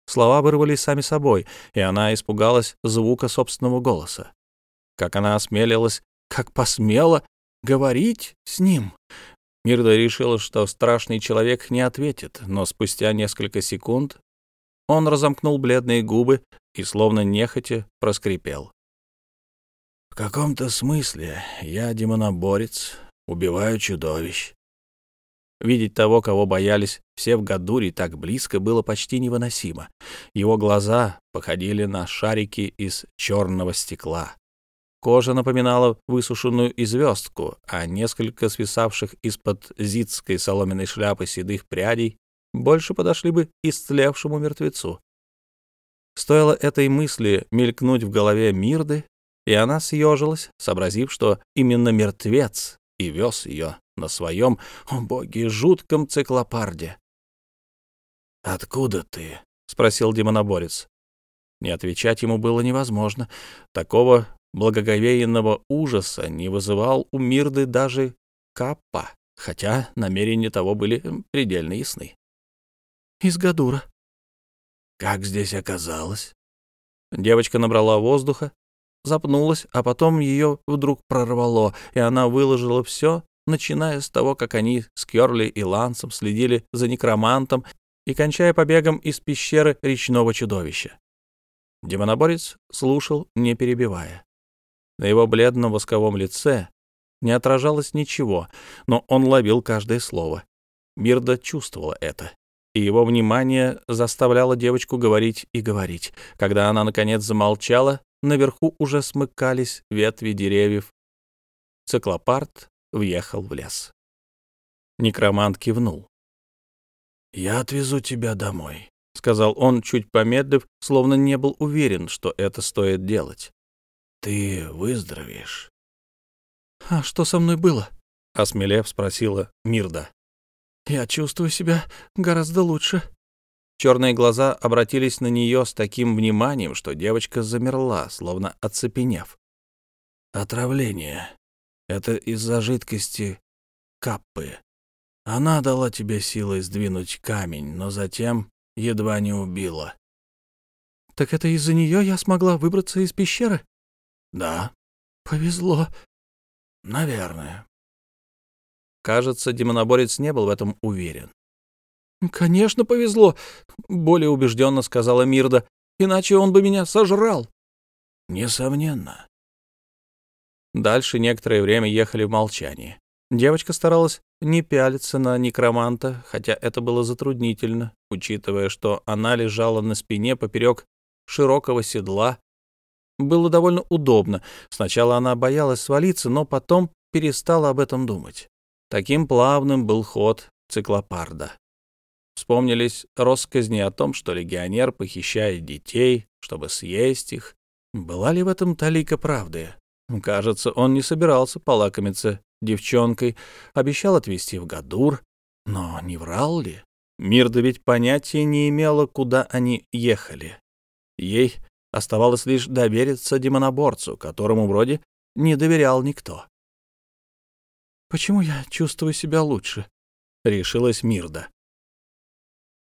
Слова вырвались сами собой, и она испугалась звука собственного голоса. Как она осмелилась, как посмела говорить с ним. Мирда решила, что страшный человек не ответит, но спустя несколько секунд он разомкнул бледные губы и, словно нехотя, проскрипел. «В каком-то смысле я демоноборец, убиваю чудовищ». Видеть того, кого боялись все в Гадуре, так близко было почти невыносимо. Его глаза походили на шарики из черного стекла. Кожа напоминала высушенную известку, а несколько свисавших из-под зитской соломенной шляпы седых прядей больше подошли бы истлевшему мертвецу. Стоило этой мысли мелькнуть в голове Мирды, и она съежилась, сообразив, что именно мертвец и вез ее на своем, о боги, жутком циклопарде. «Откуда ты?» — спросил демоноборец. Не отвечать ему было невозможно. Такого благоговейного ужаса не вызывал у Мирды даже Каппа, хотя намерения того были предельно ясны из Гадура. Как здесь оказалось? Девочка набрала воздуха, запнулась, а потом ее вдруг прорвало, и она выложила все, начиная с того, как они с Кёрли и Лансом следили за некромантом и кончая побегом из пещеры речного чудовища. Демоноборец слушал, не перебивая. На его бледном восковом лице не отражалось ничего, но он ловил каждое слово. Мирда чувствовала это и его внимание заставляло девочку говорить и говорить. Когда она, наконец, замолчала, наверху уже смыкались ветви деревьев. Циклопарт въехал в лес. Некромант кивнул. «Я отвезу тебя домой», — сказал он, чуть помедлив, словно не был уверен, что это стоит делать. «Ты выздоровеешь». «А что со мной было?» — осмелев спросила Мирда. Я чувствую себя гораздо лучше. Черные глаза обратились на нее с таким вниманием, что девочка замерла, словно оцепенев. «Отравление. Это из-за жидкости каппы. Она дала тебе силы сдвинуть камень, но затем едва не убила». «Так это из-за нее я смогла выбраться из пещеры?» «Да». «Повезло». «Наверное. Кажется, демоноборец не был в этом уверен. «Конечно, повезло», — более убежденно сказала Мирда, «иначе он бы меня сожрал». «Несомненно». Дальше некоторое время ехали в молчании. Девочка старалась не пялиться на некроманта, хотя это было затруднительно, учитывая, что она лежала на спине поперек широкого седла. Было довольно удобно. Сначала она боялась свалиться, но потом перестала об этом думать. Таким плавным был ход циклопарда. Вспомнились россказни о том, что легионер похищает детей, чтобы съесть их. Была ли в этом талика правды? Кажется, он не собирался полакомиться девчонкой, обещал отвезти в Гадур, но не врал ли? Мирда ведь понятия не имела, куда они ехали. Ей оставалось лишь довериться демоноборцу, которому вроде не доверял никто. «Почему я чувствую себя лучше?» — решилась Мирда.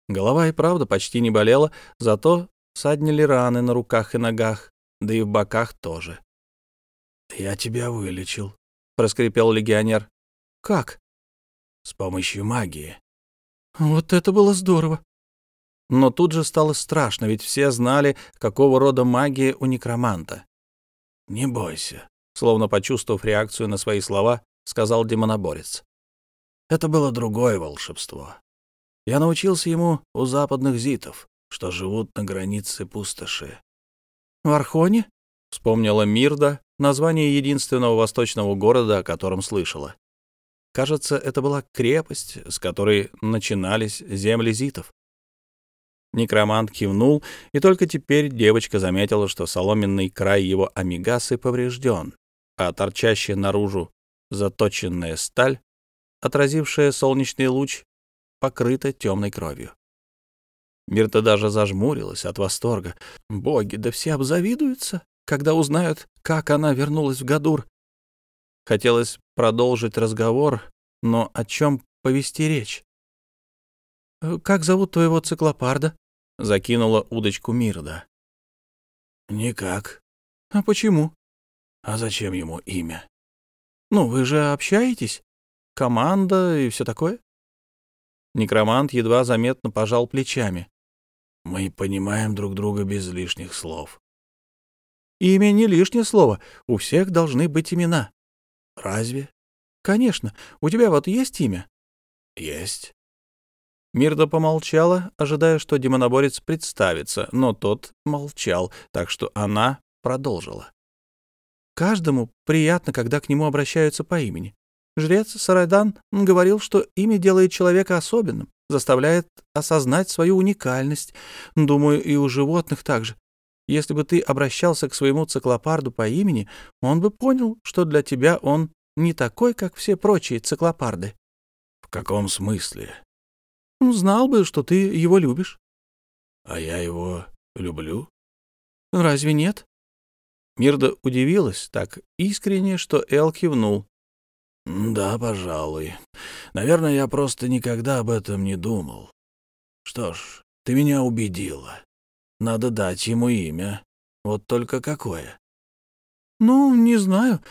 Голова и правда почти не болела, зато саднили раны на руках и ногах, да и в боках тоже. «Я тебя вылечил», — проскрипел легионер. «Как?» «С помощью магии». Вот это было здорово. Но тут же стало страшно, ведь все знали, какого рода магия у некроманта. «Не бойся», словно почувствовав реакцию на свои слова, сказал демоноборец. «Это было другое волшебство. Я научился ему у западных зитов, что живут на границе пустоши». «В Архоне?» — вспомнила Мирда, название единственного восточного города, о котором слышала. Кажется, это была крепость, с которой начинались земли зитов. Некромант кивнул, и только теперь девочка заметила, что соломенный край его амигасы поврежден, а торчащая наружу заточенная сталь, отразившая солнечный луч, покрыта темной кровью. Мирта даже зажмурилась от восторга. Боги, да все обзавидуются, когда узнают, как она вернулась в Гадур. Хотелось продолжить разговор, но о чем повести речь? «Э, «Как зовут твоего циклопарда?» — закинула удочку Мирда. «Никак». «А почему?» «А зачем ему имя?» «Ну, вы же общаетесь? Команда и все такое?» Некромант едва заметно пожал плечами. «Мы понимаем друг друга без лишних слов». «Имя не лишнее слово. У всех должны быть имена. Разве? Конечно. У тебя вот есть имя? Есть. Мирда помолчала, ожидая, что демоноборец представится, но тот молчал, так что она продолжила. Каждому приятно, когда к нему обращаются по имени. Жрец Сарайдан говорил, что имя делает человека особенным, заставляет осознать свою уникальность. Думаю, и у животных также. Если бы ты обращался к своему циклопарду по имени, он бы понял, что для тебя он не такой, как все прочие циклопарды. — В каком смысле? Ну, — Знал бы, что ты его любишь. — А я его люблю? — Разве нет? Мирда удивилась так искренне, что Эл кивнул. — Да, пожалуй. Наверное, я просто никогда об этом не думал. Что ж, ты меня убедила. Надо дать ему имя. Вот только какое? — Ну, не знаю.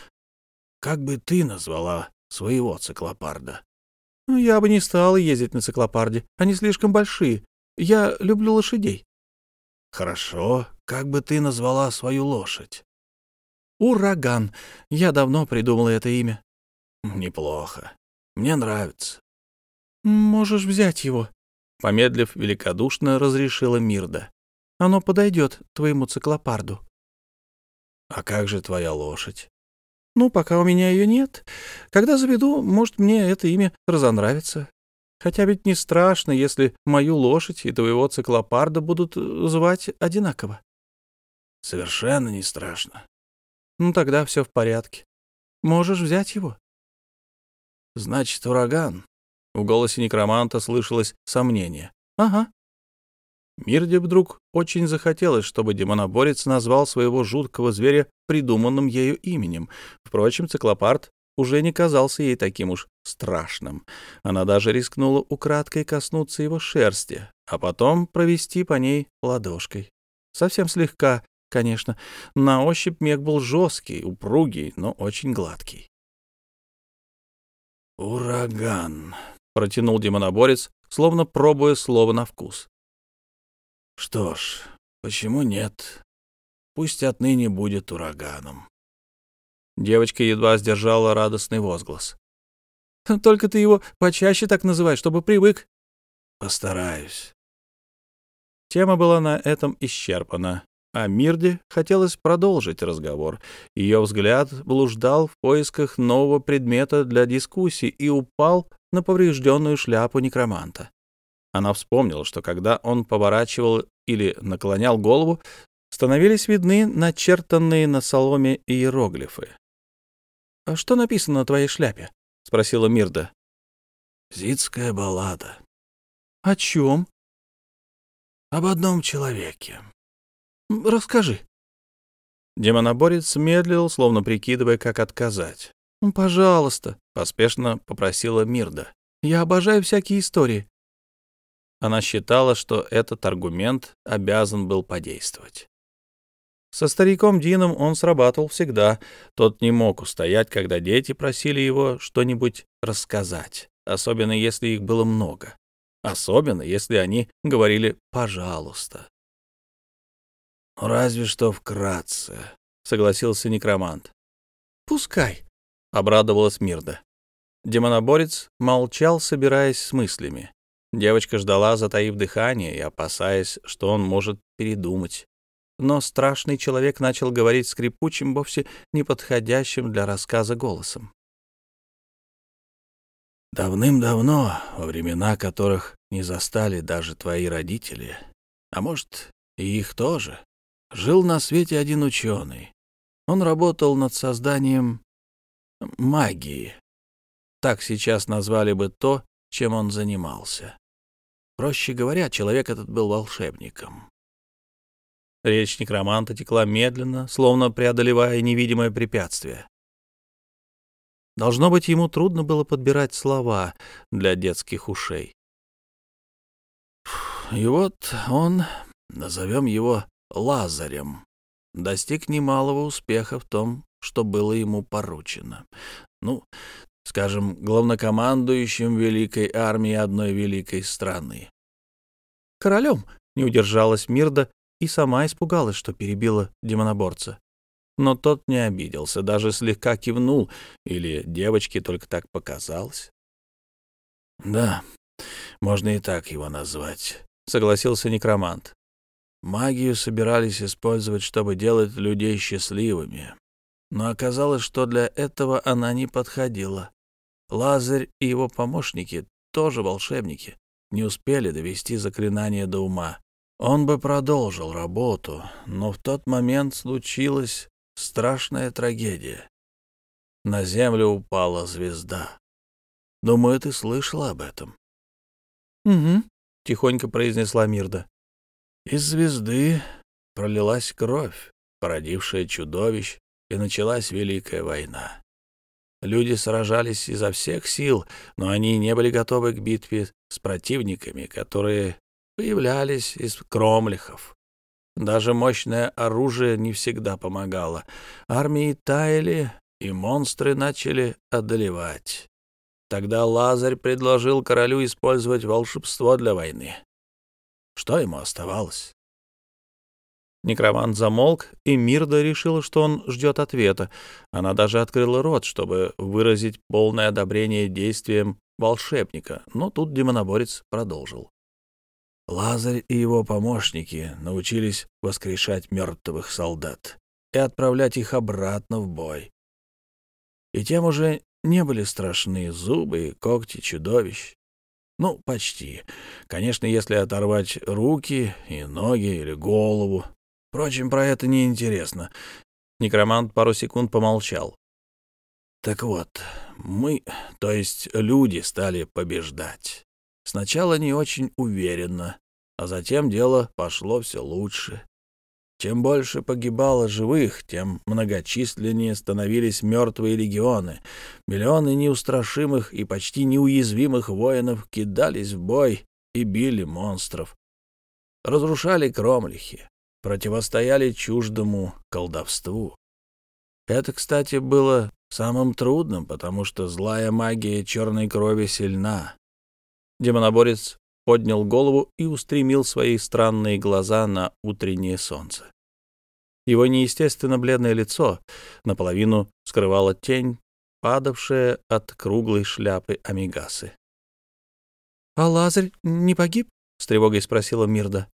Как бы ты назвала своего циклопарда? — Я бы не стала ездить на циклопарде. Они слишком большие. Я люблю лошадей. — Хорошо. Как бы ты назвала свою лошадь? — Ураган. Я давно придумала это имя. — Неплохо. Мне нравится. — Можешь взять его. Помедлив, великодушно разрешила Мирда. Оно подойдет твоему циклопарду. — А как же твоя лошадь? — Ну, пока у меня ее нет. Когда заведу, может, мне это имя разонравится. Хотя ведь не страшно, если мою лошадь и твоего циклопарда будут звать одинаково. — Совершенно не страшно. — Ну, тогда все в порядке. Можешь взять его. — Значит, ураган. В голосе некроманта слышалось сомнение. — Ага. Мирде вдруг очень захотелось, чтобы демоноборец назвал своего жуткого зверя придуманным ею именем. Впрочем, циклопард уже не казался ей таким уж страшным. Она даже рискнула украдкой коснуться его шерсти, а потом провести по ней ладошкой. Совсем слегка, конечно. На ощупь мех был жесткий, упругий, но очень гладкий. «Ураган», — протянул демоноборец, словно пробуя слово на вкус. Что ж, почему нет? Пусть отныне будет ураганом. Девочка едва сдержала радостный возглас. «Только ты его почаще так называй, чтобы привык». «Постараюсь». Тема была на этом исчерпана. А Мирде хотелось продолжить разговор. Ее взгляд блуждал в поисках нового предмета для дискуссии и упал на поврежденную шляпу некроманта. Она вспомнила, что когда он поворачивал или наклонял голову, становились видны начертанные на соломе иероглифы. «А что написано на твоей шляпе?» — спросила Мирда. «Зидская баллада». «О чем?» «Об одном человеке». Расскажи». Демоноборец медлил, словно прикидывая, как отказать. «Пожалуйста», — поспешно попросила Мирда. «Я обожаю всякие истории». Она считала, что этот аргумент обязан был подействовать. Со стариком Дином он срабатывал всегда. Тот не мог устоять, когда дети просили его что-нибудь рассказать, особенно если их было много. Особенно, если они говорили «пожалуйста». «Разве что вкратце», — согласился некромант. «Пускай», — обрадовалась Мирда. Демоноборец молчал, собираясь с мыслями. Девочка ждала, затаив дыхание и опасаясь, что он может передумать. Но страшный человек начал говорить скрипучим, вовсе неподходящим для рассказа голосом. «Давным-давно, во времена которых не застали даже твои родители, а может, и их тоже, Жил на свете один ученый. Он работал над созданием магии. Так сейчас назвали бы то, чем он занимался. Проще говоря, человек этот был волшебником. Речь некроманта текла медленно, словно преодолевая невидимое препятствие. Должно быть, ему трудно было подбирать слова для детских ушей. И вот он, назовем его Лазарем, достиг немалого успеха в том, что было ему поручено. Ну, скажем, главнокомандующим великой армии одной великой страны. Королем не удержалась Мирда и сама испугалась, что перебила демоноборца. Но тот не обиделся, даже слегка кивнул, или девочке только так показалось. «Да, можно и так его назвать», — согласился некромант. Магию собирались использовать, чтобы делать людей счастливыми. Но оказалось, что для этого она не подходила. Лазарь и его помощники, тоже волшебники, не успели довести заклинание до ума. Он бы продолжил работу, но в тот момент случилась страшная трагедия. На землю упала звезда. Думаю, ты слышала об этом. — Угу, — тихонько произнесла Мирда. Из звезды пролилась кровь, породившая чудовищ, и началась Великая война. Люди сражались изо всех сил, но они не были готовы к битве с противниками, которые появлялись из кромлихов. Даже мощное оружие не всегда помогало. Армии таяли, и монстры начали одолевать. Тогда Лазарь предложил королю использовать волшебство для войны. Что ему оставалось? Некромант замолк, и Мирда решила, что он ждет ответа. Она даже открыла рот, чтобы выразить полное одобрение действиям волшебника, но тут демоноборец продолжил. Лазарь и его помощники научились воскрешать мертвых солдат и отправлять их обратно в бой. И тем уже не были страшны зубы и когти чудовищ. Ну, почти. Конечно, если оторвать руки и ноги или голову. Впрочем, про это не интересно. Некромант пару секунд помолчал. Так вот, мы, то есть люди, стали побеждать. Сначала не очень уверенно, а затем дело пошло все лучше. Чем больше погибало живых, тем многочисленнее становились мертвые легионы. Миллионы неустрашимых и почти неуязвимых воинов кидались в бой и били монстров. Разрушали кромлихи, противостояли чуждому колдовству. Это, кстати, было самым трудным, потому что злая магия черной крови сильна. Демоноборец поднял голову и устремил свои странные глаза на утреннее солнце. Его неестественно бледное лицо наполовину скрывала тень, падавшая от круглой шляпы Амигасы. «А Лазарь не погиб?» — с тревогой спросила Мирда.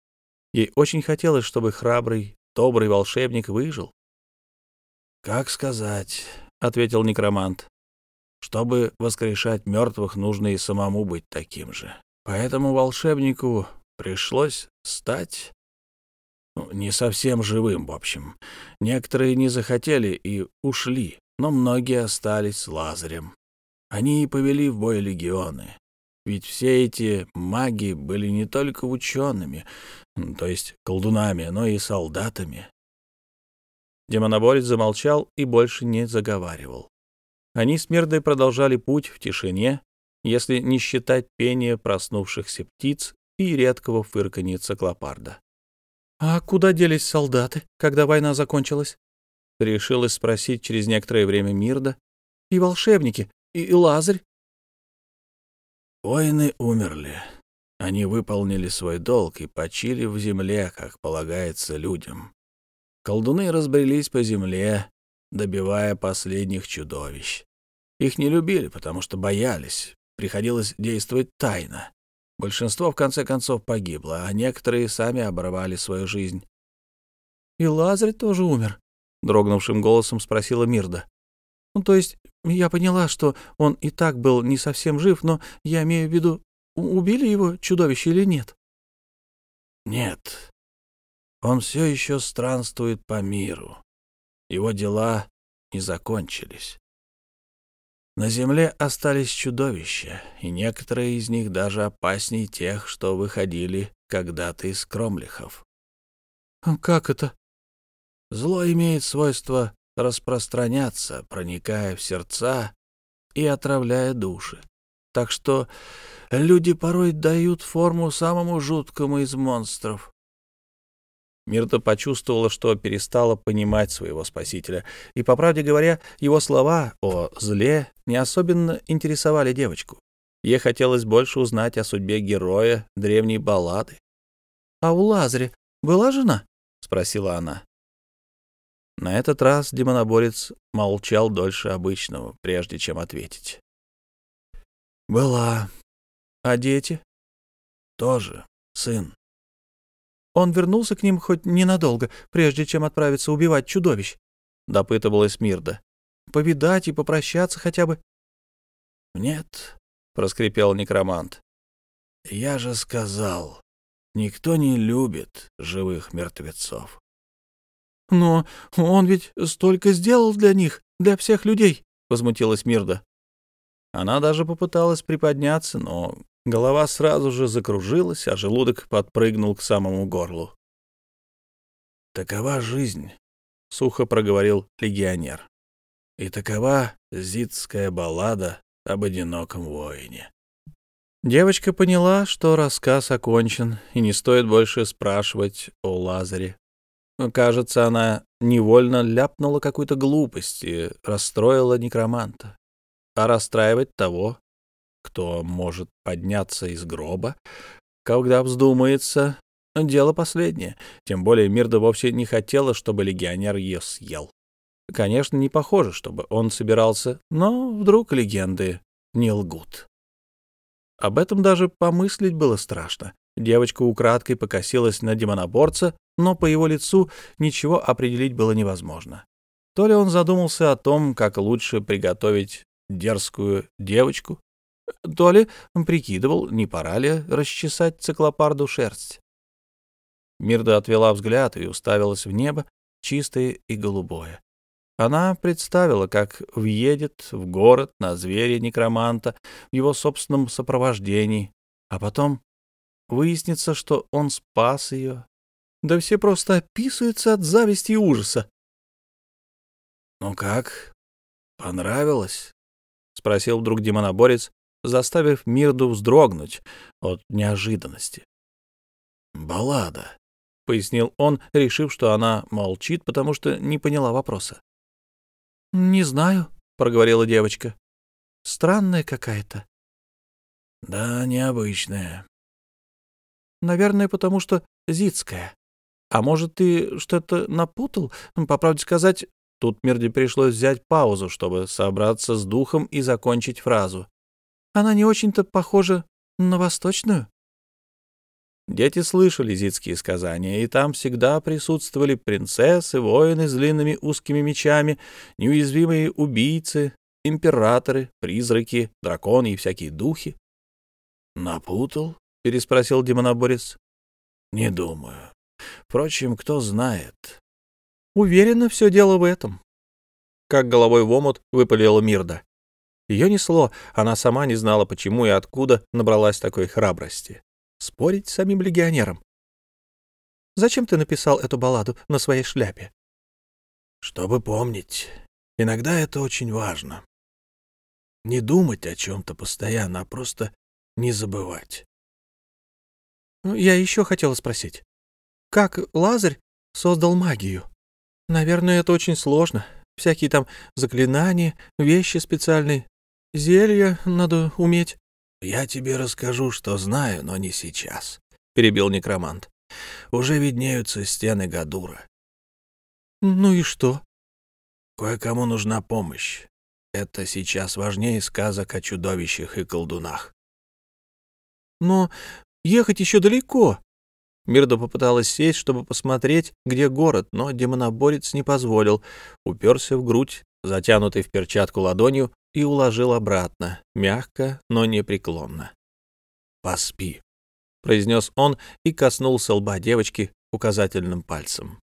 Ей очень хотелось, чтобы храбрый добрый волшебник выжил? «Как сказать», — ответил некромант. «Чтобы воскрешать мертвых, нужно и самому быть таким же. Поэтому волшебнику пришлось стать не совсем живым, в общем. Некоторые не захотели и ушли, но многие остались с Лазарем. Они и повели в бой легионы. Ведь все эти маги были не только учеными, то есть колдунами, но и солдатами. Демоноборец замолчал и больше не заговаривал. Они с Мирдой продолжали путь в тишине, если не считать пения проснувшихся птиц и редкого фырканья циклопарда. «А куда делись солдаты, когда война закончилась?» — решилась спросить через некоторое время Мирда. «И волшебники, и Лазарь?» «Воины умерли. Они выполнили свой долг и почили в земле, как полагается людям. Колдуны разбрелись по земле, добивая последних чудовищ. Их не любили, потому что боялись. Приходилось действовать тайно. Большинство, в конце концов, погибло, а некоторые сами оборвали свою жизнь. — И Лазарь тоже умер? — дрогнувшим голосом спросила Мирда. — Ну, то есть я поняла, что он и так был не совсем жив, но я имею в виду, убили его чудовище или нет? — Нет, он все еще странствует по миру. Его дела не закончились. На земле остались чудовища, и некоторые из них даже опаснее тех, что выходили когда-то из кромлихов. «Как это?» Зло имеет свойство распространяться, проникая в сердца и отравляя души. Так что люди порой дают форму самому жуткому из монстров. Мирта почувствовала, что перестала понимать своего спасителя, и, по правде говоря, его слова о зле не особенно интересовали девочку. Ей хотелось больше узнать о судьбе героя древней баллады. «А у Лазаря была жена?» — спросила она. На этот раз демоноборец молчал дольше обычного, прежде чем ответить. «Была. А дети?» «Тоже. Сын. Он вернулся к ним хоть ненадолго, прежде чем отправиться убивать чудовищ, — допытывалась Мирда. — Повидать и попрощаться хотя бы. — Нет, — проскрипел некромант. — Я же сказал, никто не любит живых мертвецов. — Но он ведь столько сделал для них, для всех людей, — возмутилась Мирда. Она даже попыталась приподняться, но Голова сразу же закружилась, а желудок подпрыгнул к самому горлу. «Такова жизнь», — сухо проговорил легионер. «И такова зитская баллада об одиноком воине». Девочка поняла, что рассказ окончен, и не стоит больше спрашивать о Лазаре. Кажется, она невольно ляпнула какую-то глупость и расстроила некроманта. А расстраивать того кто может подняться из гроба, когда вздумается, дело последнее. Тем более Мирда вовсе не хотела, чтобы легионер ее съел. Конечно, не похоже, чтобы он собирался, но вдруг легенды не лгут. Об этом даже помыслить было страшно. Девочка украдкой покосилась на демоноборца, но по его лицу ничего определить было невозможно. То ли он задумался о том, как лучше приготовить дерзкую девочку, то ли прикидывал, не пора ли расчесать циклопарду шерсть. Мирда отвела взгляд и уставилась в небо, чистое и голубое. Она представила, как въедет в город на зверя некроманта в его собственном сопровождении, а потом выяснится, что он спас ее. Да все просто описываются от зависти и ужаса. — Ну как, понравилось? — спросил вдруг демоноборец, заставив Мирду вздрогнуть от неожиданности. «Баллада», — пояснил он, решив, что она молчит, потому что не поняла вопроса. «Не знаю», — проговорила девочка. «Странная какая-то». «Да, необычная». «Наверное, потому что зитская. А может, ты что-то напутал? По правде сказать, Тут Мирде пришлось взять паузу, чтобы собраться с духом и закончить фразу. Она не очень-то похожа на восточную. Дети слышали зитские сказания, и там всегда присутствовали принцессы, воины с длинными узкими мечами, неуязвимые убийцы, императоры, призраки, драконы и всякие духи. «Напутал?» — переспросил демоноборец. «Не думаю. Впрочем, кто знает». «Уверена, все дело в этом». Как головой в омут выпалила Мирда. Ее несло, она сама не знала, почему и откуда набралась такой храбрости. Спорить с самим легионером. «Зачем ты написал эту балладу на своей шляпе?» «Чтобы помнить. Иногда это очень важно. Не думать о чем-то постоянно, а просто не забывать». «Ну, «Я еще хотела спросить. Как Лазарь создал магию? Наверное, это очень сложно. Всякие там заклинания, вещи специальные. Зелья надо уметь. — Я тебе расскажу, что знаю, но не сейчас, — перебил некромант. — Уже виднеются стены Гадура. — Ну и что? — Кое-кому нужна помощь. Это сейчас важнее сказок о чудовищах и колдунах. — Но ехать еще далеко. Мирда попыталась сесть, чтобы посмотреть, где город, но демоноборец не позволил, уперся в грудь, затянутый в перчатку ладонью, и уложил обратно, мягко, но непреклонно. «Поспи», — произнес он и коснулся лба девочки указательным пальцем.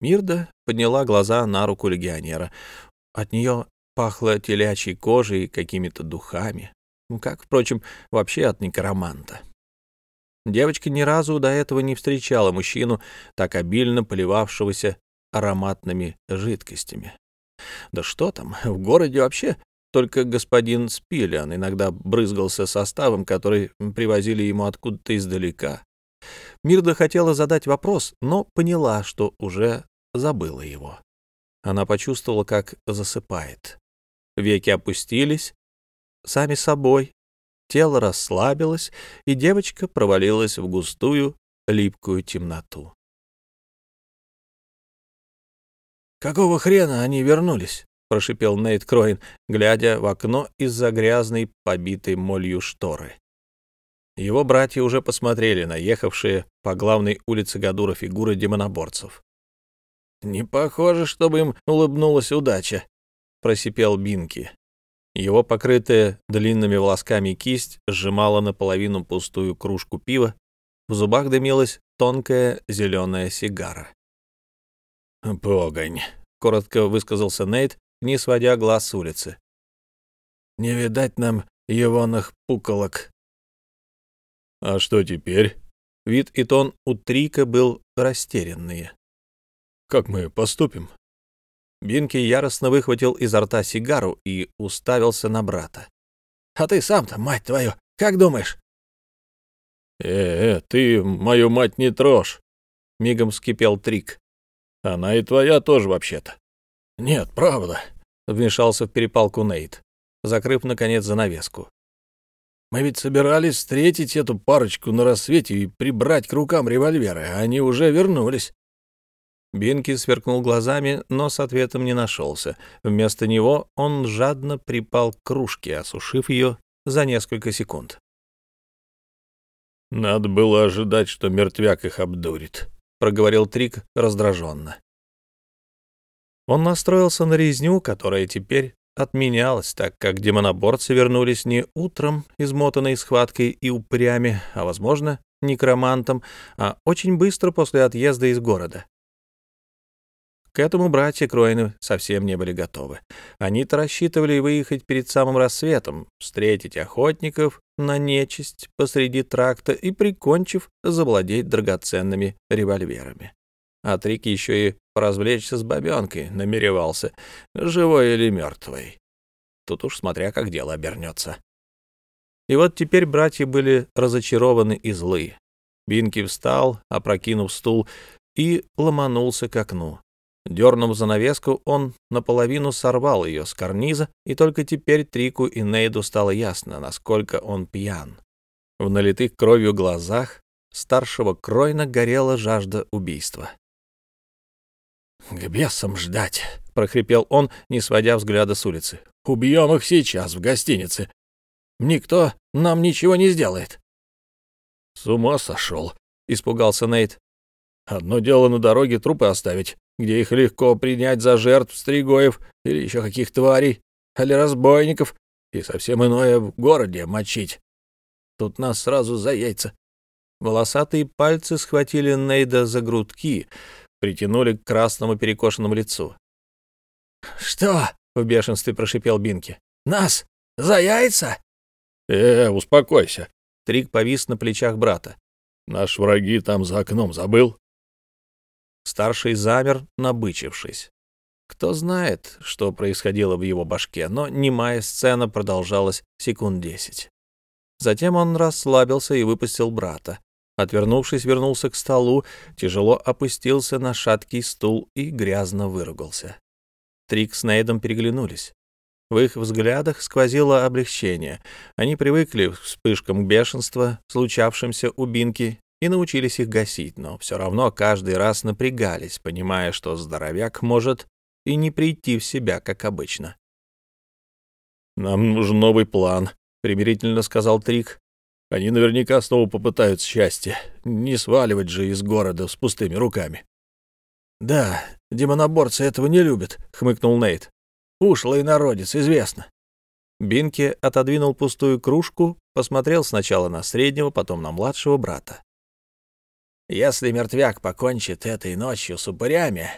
Мирда подняла глаза на руку легионера. От нее пахло телячьей кожей и какими-то духами, ну, как, впрочем, вообще от некроманта. Девочка ни разу до этого не встречала мужчину, так обильно поливавшегося ароматными жидкостями. Да что там, в городе вообще только господин Спилиан иногда брызгался составом, который привозили ему откуда-то издалека. Мирда хотела задать вопрос, но поняла, что уже забыла его. Она почувствовала, как засыпает. Веки опустились сами собой, тело расслабилось, и девочка провалилась в густую, липкую темноту. «Какого хрена они вернулись?» — прошипел Нейт Кроин, глядя в окно из-за грязной, побитой молью шторы. Его братья уже посмотрели на ехавшие по главной улице Гадура фигуры демоноборцев. «Не похоже, чтобы им улыбнулась удача», — просипел Бинки. Его покрытая длинными волосками кисть сжимала наполовину пустую кружку пива, в зубах дымилась тонкая зеленая сигара. «Погонь», — коротко высказался Нейт, не сводя глаз с улицы. «Не видать нам егоных пуколок». «А что теперь?» Вид и тон у Трика был растерянные. «Как мы поступим?» Бинки яростно выхватил изо рта сигару и уставился на брата. «А ты сам-то, мать твою, как думаешь?» «Э-э, ты мою мать не трожь!» — мигом вскипел Трик. «Она и твоя тоже вообще-то». «Нет, правда», — вмешался в перепалку Нейт, закрыв, наконец, занавеску. «Мы ведь собирались встретить эту парочку на рассвете и прибрать к рукам револьверы, а они уже вернулись». Бинки сверкнул глазами, но с ответом не нашелся. Вместо него он жадно припал к кружке, осушив ее за несколько секунд. «Надо было ожидать, что мертвяк их обдурит», — проговорил Трик раздраженно. Он настроился на резню, которая теперь отменялась, так как демоноборцы вернулись не утром, измотанной схваткой и упрями, а, возможно, некромантом, а очень быстро после отъезда из города. К этому братья Кроины совсем не были готовы. Они-то рассчитывали выехать перед самым рассветом, встретить охотников на нечисть посреди тракта и, прикончив, завладеть драгоценными револьверами. А Трик еще и поразвлечься с бабенкой намеревался, живой или мертвой. Тут уж смотря как дело обернется. И вот теперь братья были разочарованы и злы. Бинки встал, опрокинув стул, и ломанулся к окну. Дернув занавеску, он наполовину сорвал ее с карниза, и только теперь Трику и Нейду стало ясно, насколько он пьян. В налитых кровью глазах старшего Кройна горела жажда убийства. «К бесам ждать!» — прохрипел он, не сводя взгляда с улицы. «Убьем их сейчас в гостинице. Никто нам ничего не сделает». «С ума сошел!» — испугался Нейт. «Одно дело на дороге трупы оставить, где их легко принять за жертв стригоев или еще каких тварей, или разбойников, и совсем иное в городе мочить. Тут нас сразу за яйца». Волосатые пальцы схватили Нейда за грудки, притянули к красному перекошенному лицу. «Что?» — в бешенстве прошипел Бинки. «Нас за яйца?» «Э, успокойся». Трик повис на плечах брата. «Наши враги там за окном забыл?» Старший замер, набычившись. Кто знает, что происходило в его башке, но немая сцена продолжалась секунд десять. Затем он расслабился и выпустил брата. Отвернувшись, вернулся к столу, тяжело опустился на шаткий стул и грязно выругался. Трик с Нейдом переглянулись. В их взглядах сквозило облегчение. Они привыкли к вспышкам бешенства, случавшимся у Бинки, и научились их гасить, но все равно каждый раз напрягались, понимая, что здоровяк может и не прийти в себя, как обычно. «Нам нужен новый план», — примирительно сказал Трик. «Они наверняка снова попытают счастье. Не сваливать же из города с пустыми руками». «Да, демоноборцы этого не любят», — хмыкнул Нейт. «Ушлый народец, известно». Бинки отодвинул пустую кружку, посмотрел сначала на среднего, потом на младшего брата. «Если мертвяк покончит этой ночью с упырями,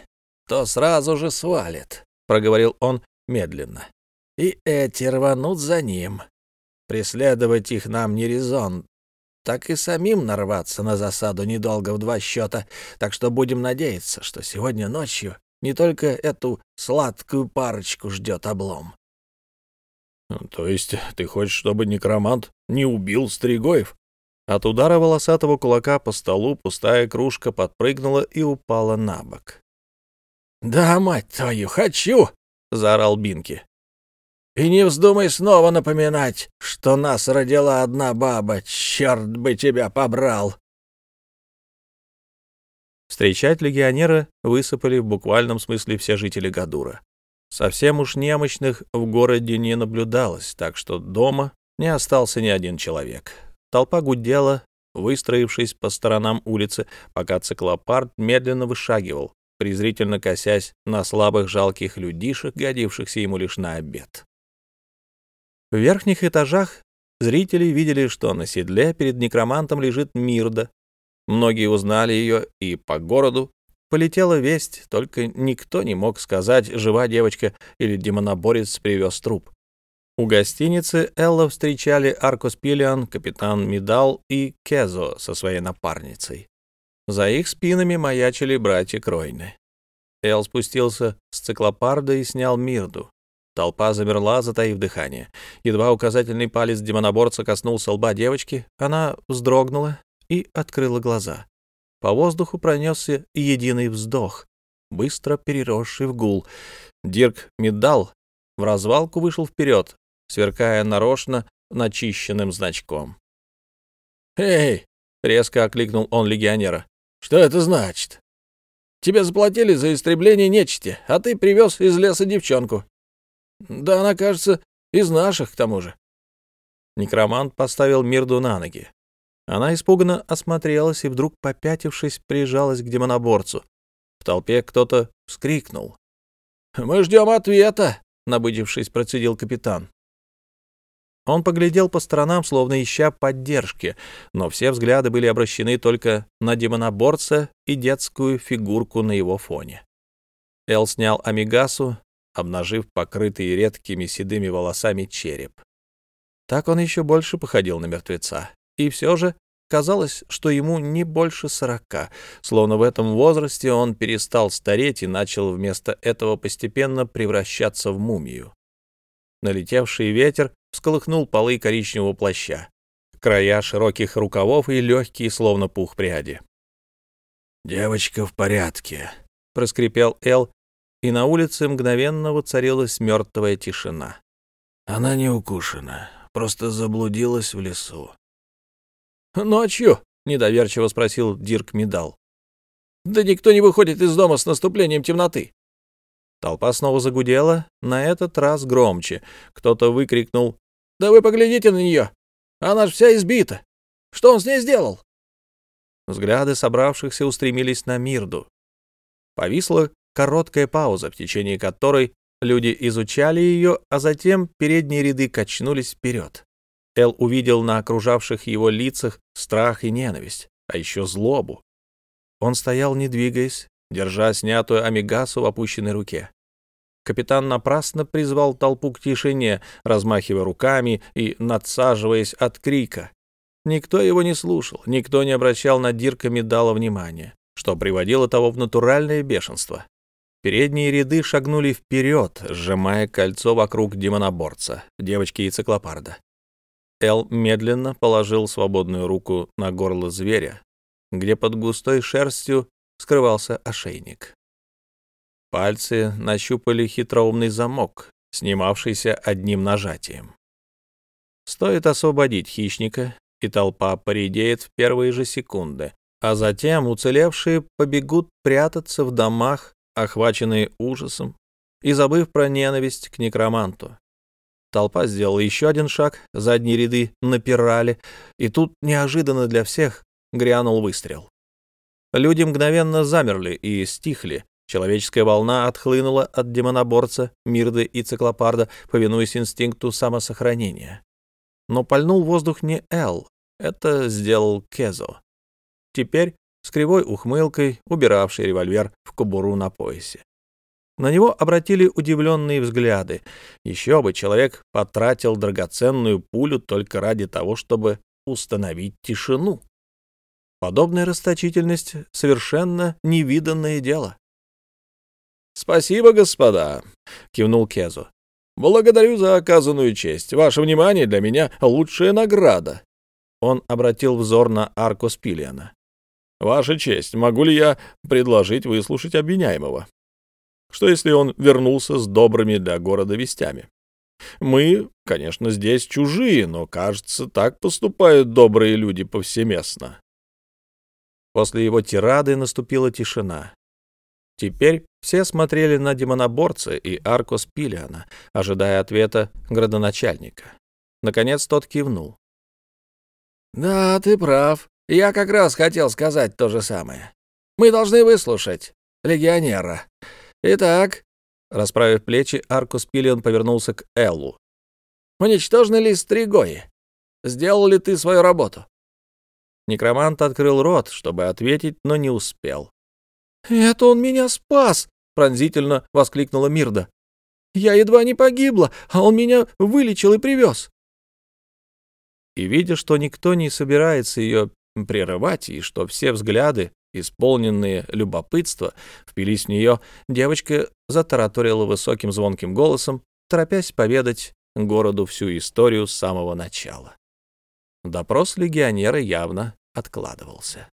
то сразу же свалит», — проговорил он медленно. «И эти рванут за ним. Преследовать их нам не резон, так и самим нарваться на засаду недолго в два счета, так что будем надеяться, что сегодня ночью не только эту сладкую парочку ждет облом. То есть ты хочешь, чтобы некромант не убил Стригоев? От удара волосатого кулака по столу пустая кружка подпрыгнула и упала на бок. — Да, мать твою, хочу! — заорал Бинки. И не вздумай снова напоминать, что нас родила одна баба. Черт бы тебя побрал!» Встречать легионера высыпали в буквальном смысле все жители Гадура. Совсем уж немощных в городе не наблюдалось, так что дома не остался ни один человек. Толпа гудела, выстроившись по сторонам улицы, пока циклопард медленно вышагивал, презрительно косясь на слабых жалких людишек, годившихся ему лишь на обед. В верхних этажах зрители видели, что на седле перед некромантом лежит Мирда. Многие узнали ее, и по городу полетела весть, только никто не мог сказать, жива девочка или демоноборец привез труп. У гостиницы Элла встречали Аркос Пилиан, капитан Мидал и Кезо со своей напарницей. За их спинами маячили братья Кройны. Эл спустился с циклопарда и снял Мирду. Толпа замерла, затаив дыхание. Едва указательный палец демоноборца коснулся лба девочки, она вздрогнула и открыла глаза. По воздуху пронесся единый вздох, быстро переросший в гул. Дирк Медал в развалку вышел вперед, сверкая нарочно начищенным значком. «Эй!» — резко окликнул он легионера. «Что это значит? Тебе заплатили за истребление нечисти, а ты привез из леса девчонку. Да она, кажется, из наших, к тому же. Некромант поставил Мирду на ноги. Она испуганно осмотрелась и вдруг, попятившись, прижалась к демоноборцу. В толпе кто-то вскрикнул. «Мы ждем ответа!» — набыдившись, процедил капитан. Он поглядел по сторонам, словно ища поддержки, но все взгляды были обращены только на демоноборца и детскую фигурку на его фоне. Эл снял амигасу обнажив покрытый редкими седыми волосами череп. Так он еще больше походил на мертвеца. И все же казалось, что ему не больше сорока, словно в этом возрасте он перестал стареть и начал вместо этого постепенно превращаться в мумию. Налетевший ветер всколыхнул полы коричневого плаща, края широких рукавов и легкие, словно пух пряди. «Девочка в порядке», — проскрипел Эл, и на улице мгновенно воцарилась мертвая тишина. Она не укушена, просто заблудилась в лесу. «Ночью?» — недоверчиво спросил Дирк Медал. «Да никто не выходит из дома с наступлением темноты». Толпа снова загудела, на этот раз громче. Кто-то выкрикнул «Да вы поглядите на нее! Она ж вся избита! Что он с ней сделал?» Взгляды собравшихся устремились на Мирду. Повисла короткая пауза, в течение которой люди изучали ее, а затем передние ряды качнулись вперед. Эл увидел на окружавших его лицах страх и ненависть, а еще злобу. Он стоял, не двигаясь, держа снятую амигасу в опущенной руке. Капитан напрасно призвал толпу к тишине, размахивая руками и надсаживаясь от крика. Никто его не слушал, никто не обращал на Дирка Медала внимания, что приводило того в натуральное бешенство. Передние ряды шагнули вперед, сжимая кольцо вокруг демоноборца, девочки и циклопарда. Эл медленно положил свободную руку на горло зверя, где под густой шерстью скрывался ошейник. Пальцы нащупали хитроумный замок, снимавшийся одним нажатием. Стоит освободить хищника, и толпа поредеет в первые же секунды, а затем уцелевшие побегут прятаться в домах, охваченные ужасом и забыв про ненависть к некроманту. Толпа сделала еще один шаг, задние ряды напирали, и тут неожиданно для всех грянул выстрел. Люди мгновенно замерли и стихли, Человеческая волна отхлынула от демоноборца, Мирды и Циклопарда, повинуясь инстинкту самосохранения. Но пальнул воздух не Эл, это сделал Кезо. Теперь с кривой ухмылкой, убиравший револьвер в кобуру на поясе. На него обратили удивленные взгляды. Еще бы человек потратил драгоценную пулю только ради того, чтобы установить тишину. Подобная расточительность — совершенно невиданное дело. «Спасибо, господа», — кивнул Кезу. «Благодарю за оказанную честь. Ваше внимание для меня — лучшая награда». Он обратил взор на арку Спилиана. «Ваша честь, могу ли я предложить выслушать обвиняемого? Что, если он вернулся с добрыми для города вестями? Мы, конечно, здесь чужие, но, кажется, так поступают добрые люди повсеместно». После его тирады наступила тишина. Теперь все смотрели на демоноборца и Аркос Пилиана, ожидая ответа градоначальника. Наконец тот кивнул. «Да, ты прав. Я как раз хотел сказать то же самое. Мы должны выслушать легионера. Итак...» Расправив плечи, Аркус Пилиан повернулся к Эллу. «Уничтожены ли стригои? Сделал ли ты свою работу?» Некромант открыл рот, чтобы ответить, но не успел. «Это он меня спас!» — пронзительно воскликнула Мирда. «Я едва не погибла, а он меня вылечил и привез!» И, видя, что никто не собирается ее прерывать, и что все взгляды, исполненные любопытства, впились в нее, девочка затараторила высоким звонким голосом, торопясь поведать городу всю историю с самого начала. Допрос легионера явно откладывался.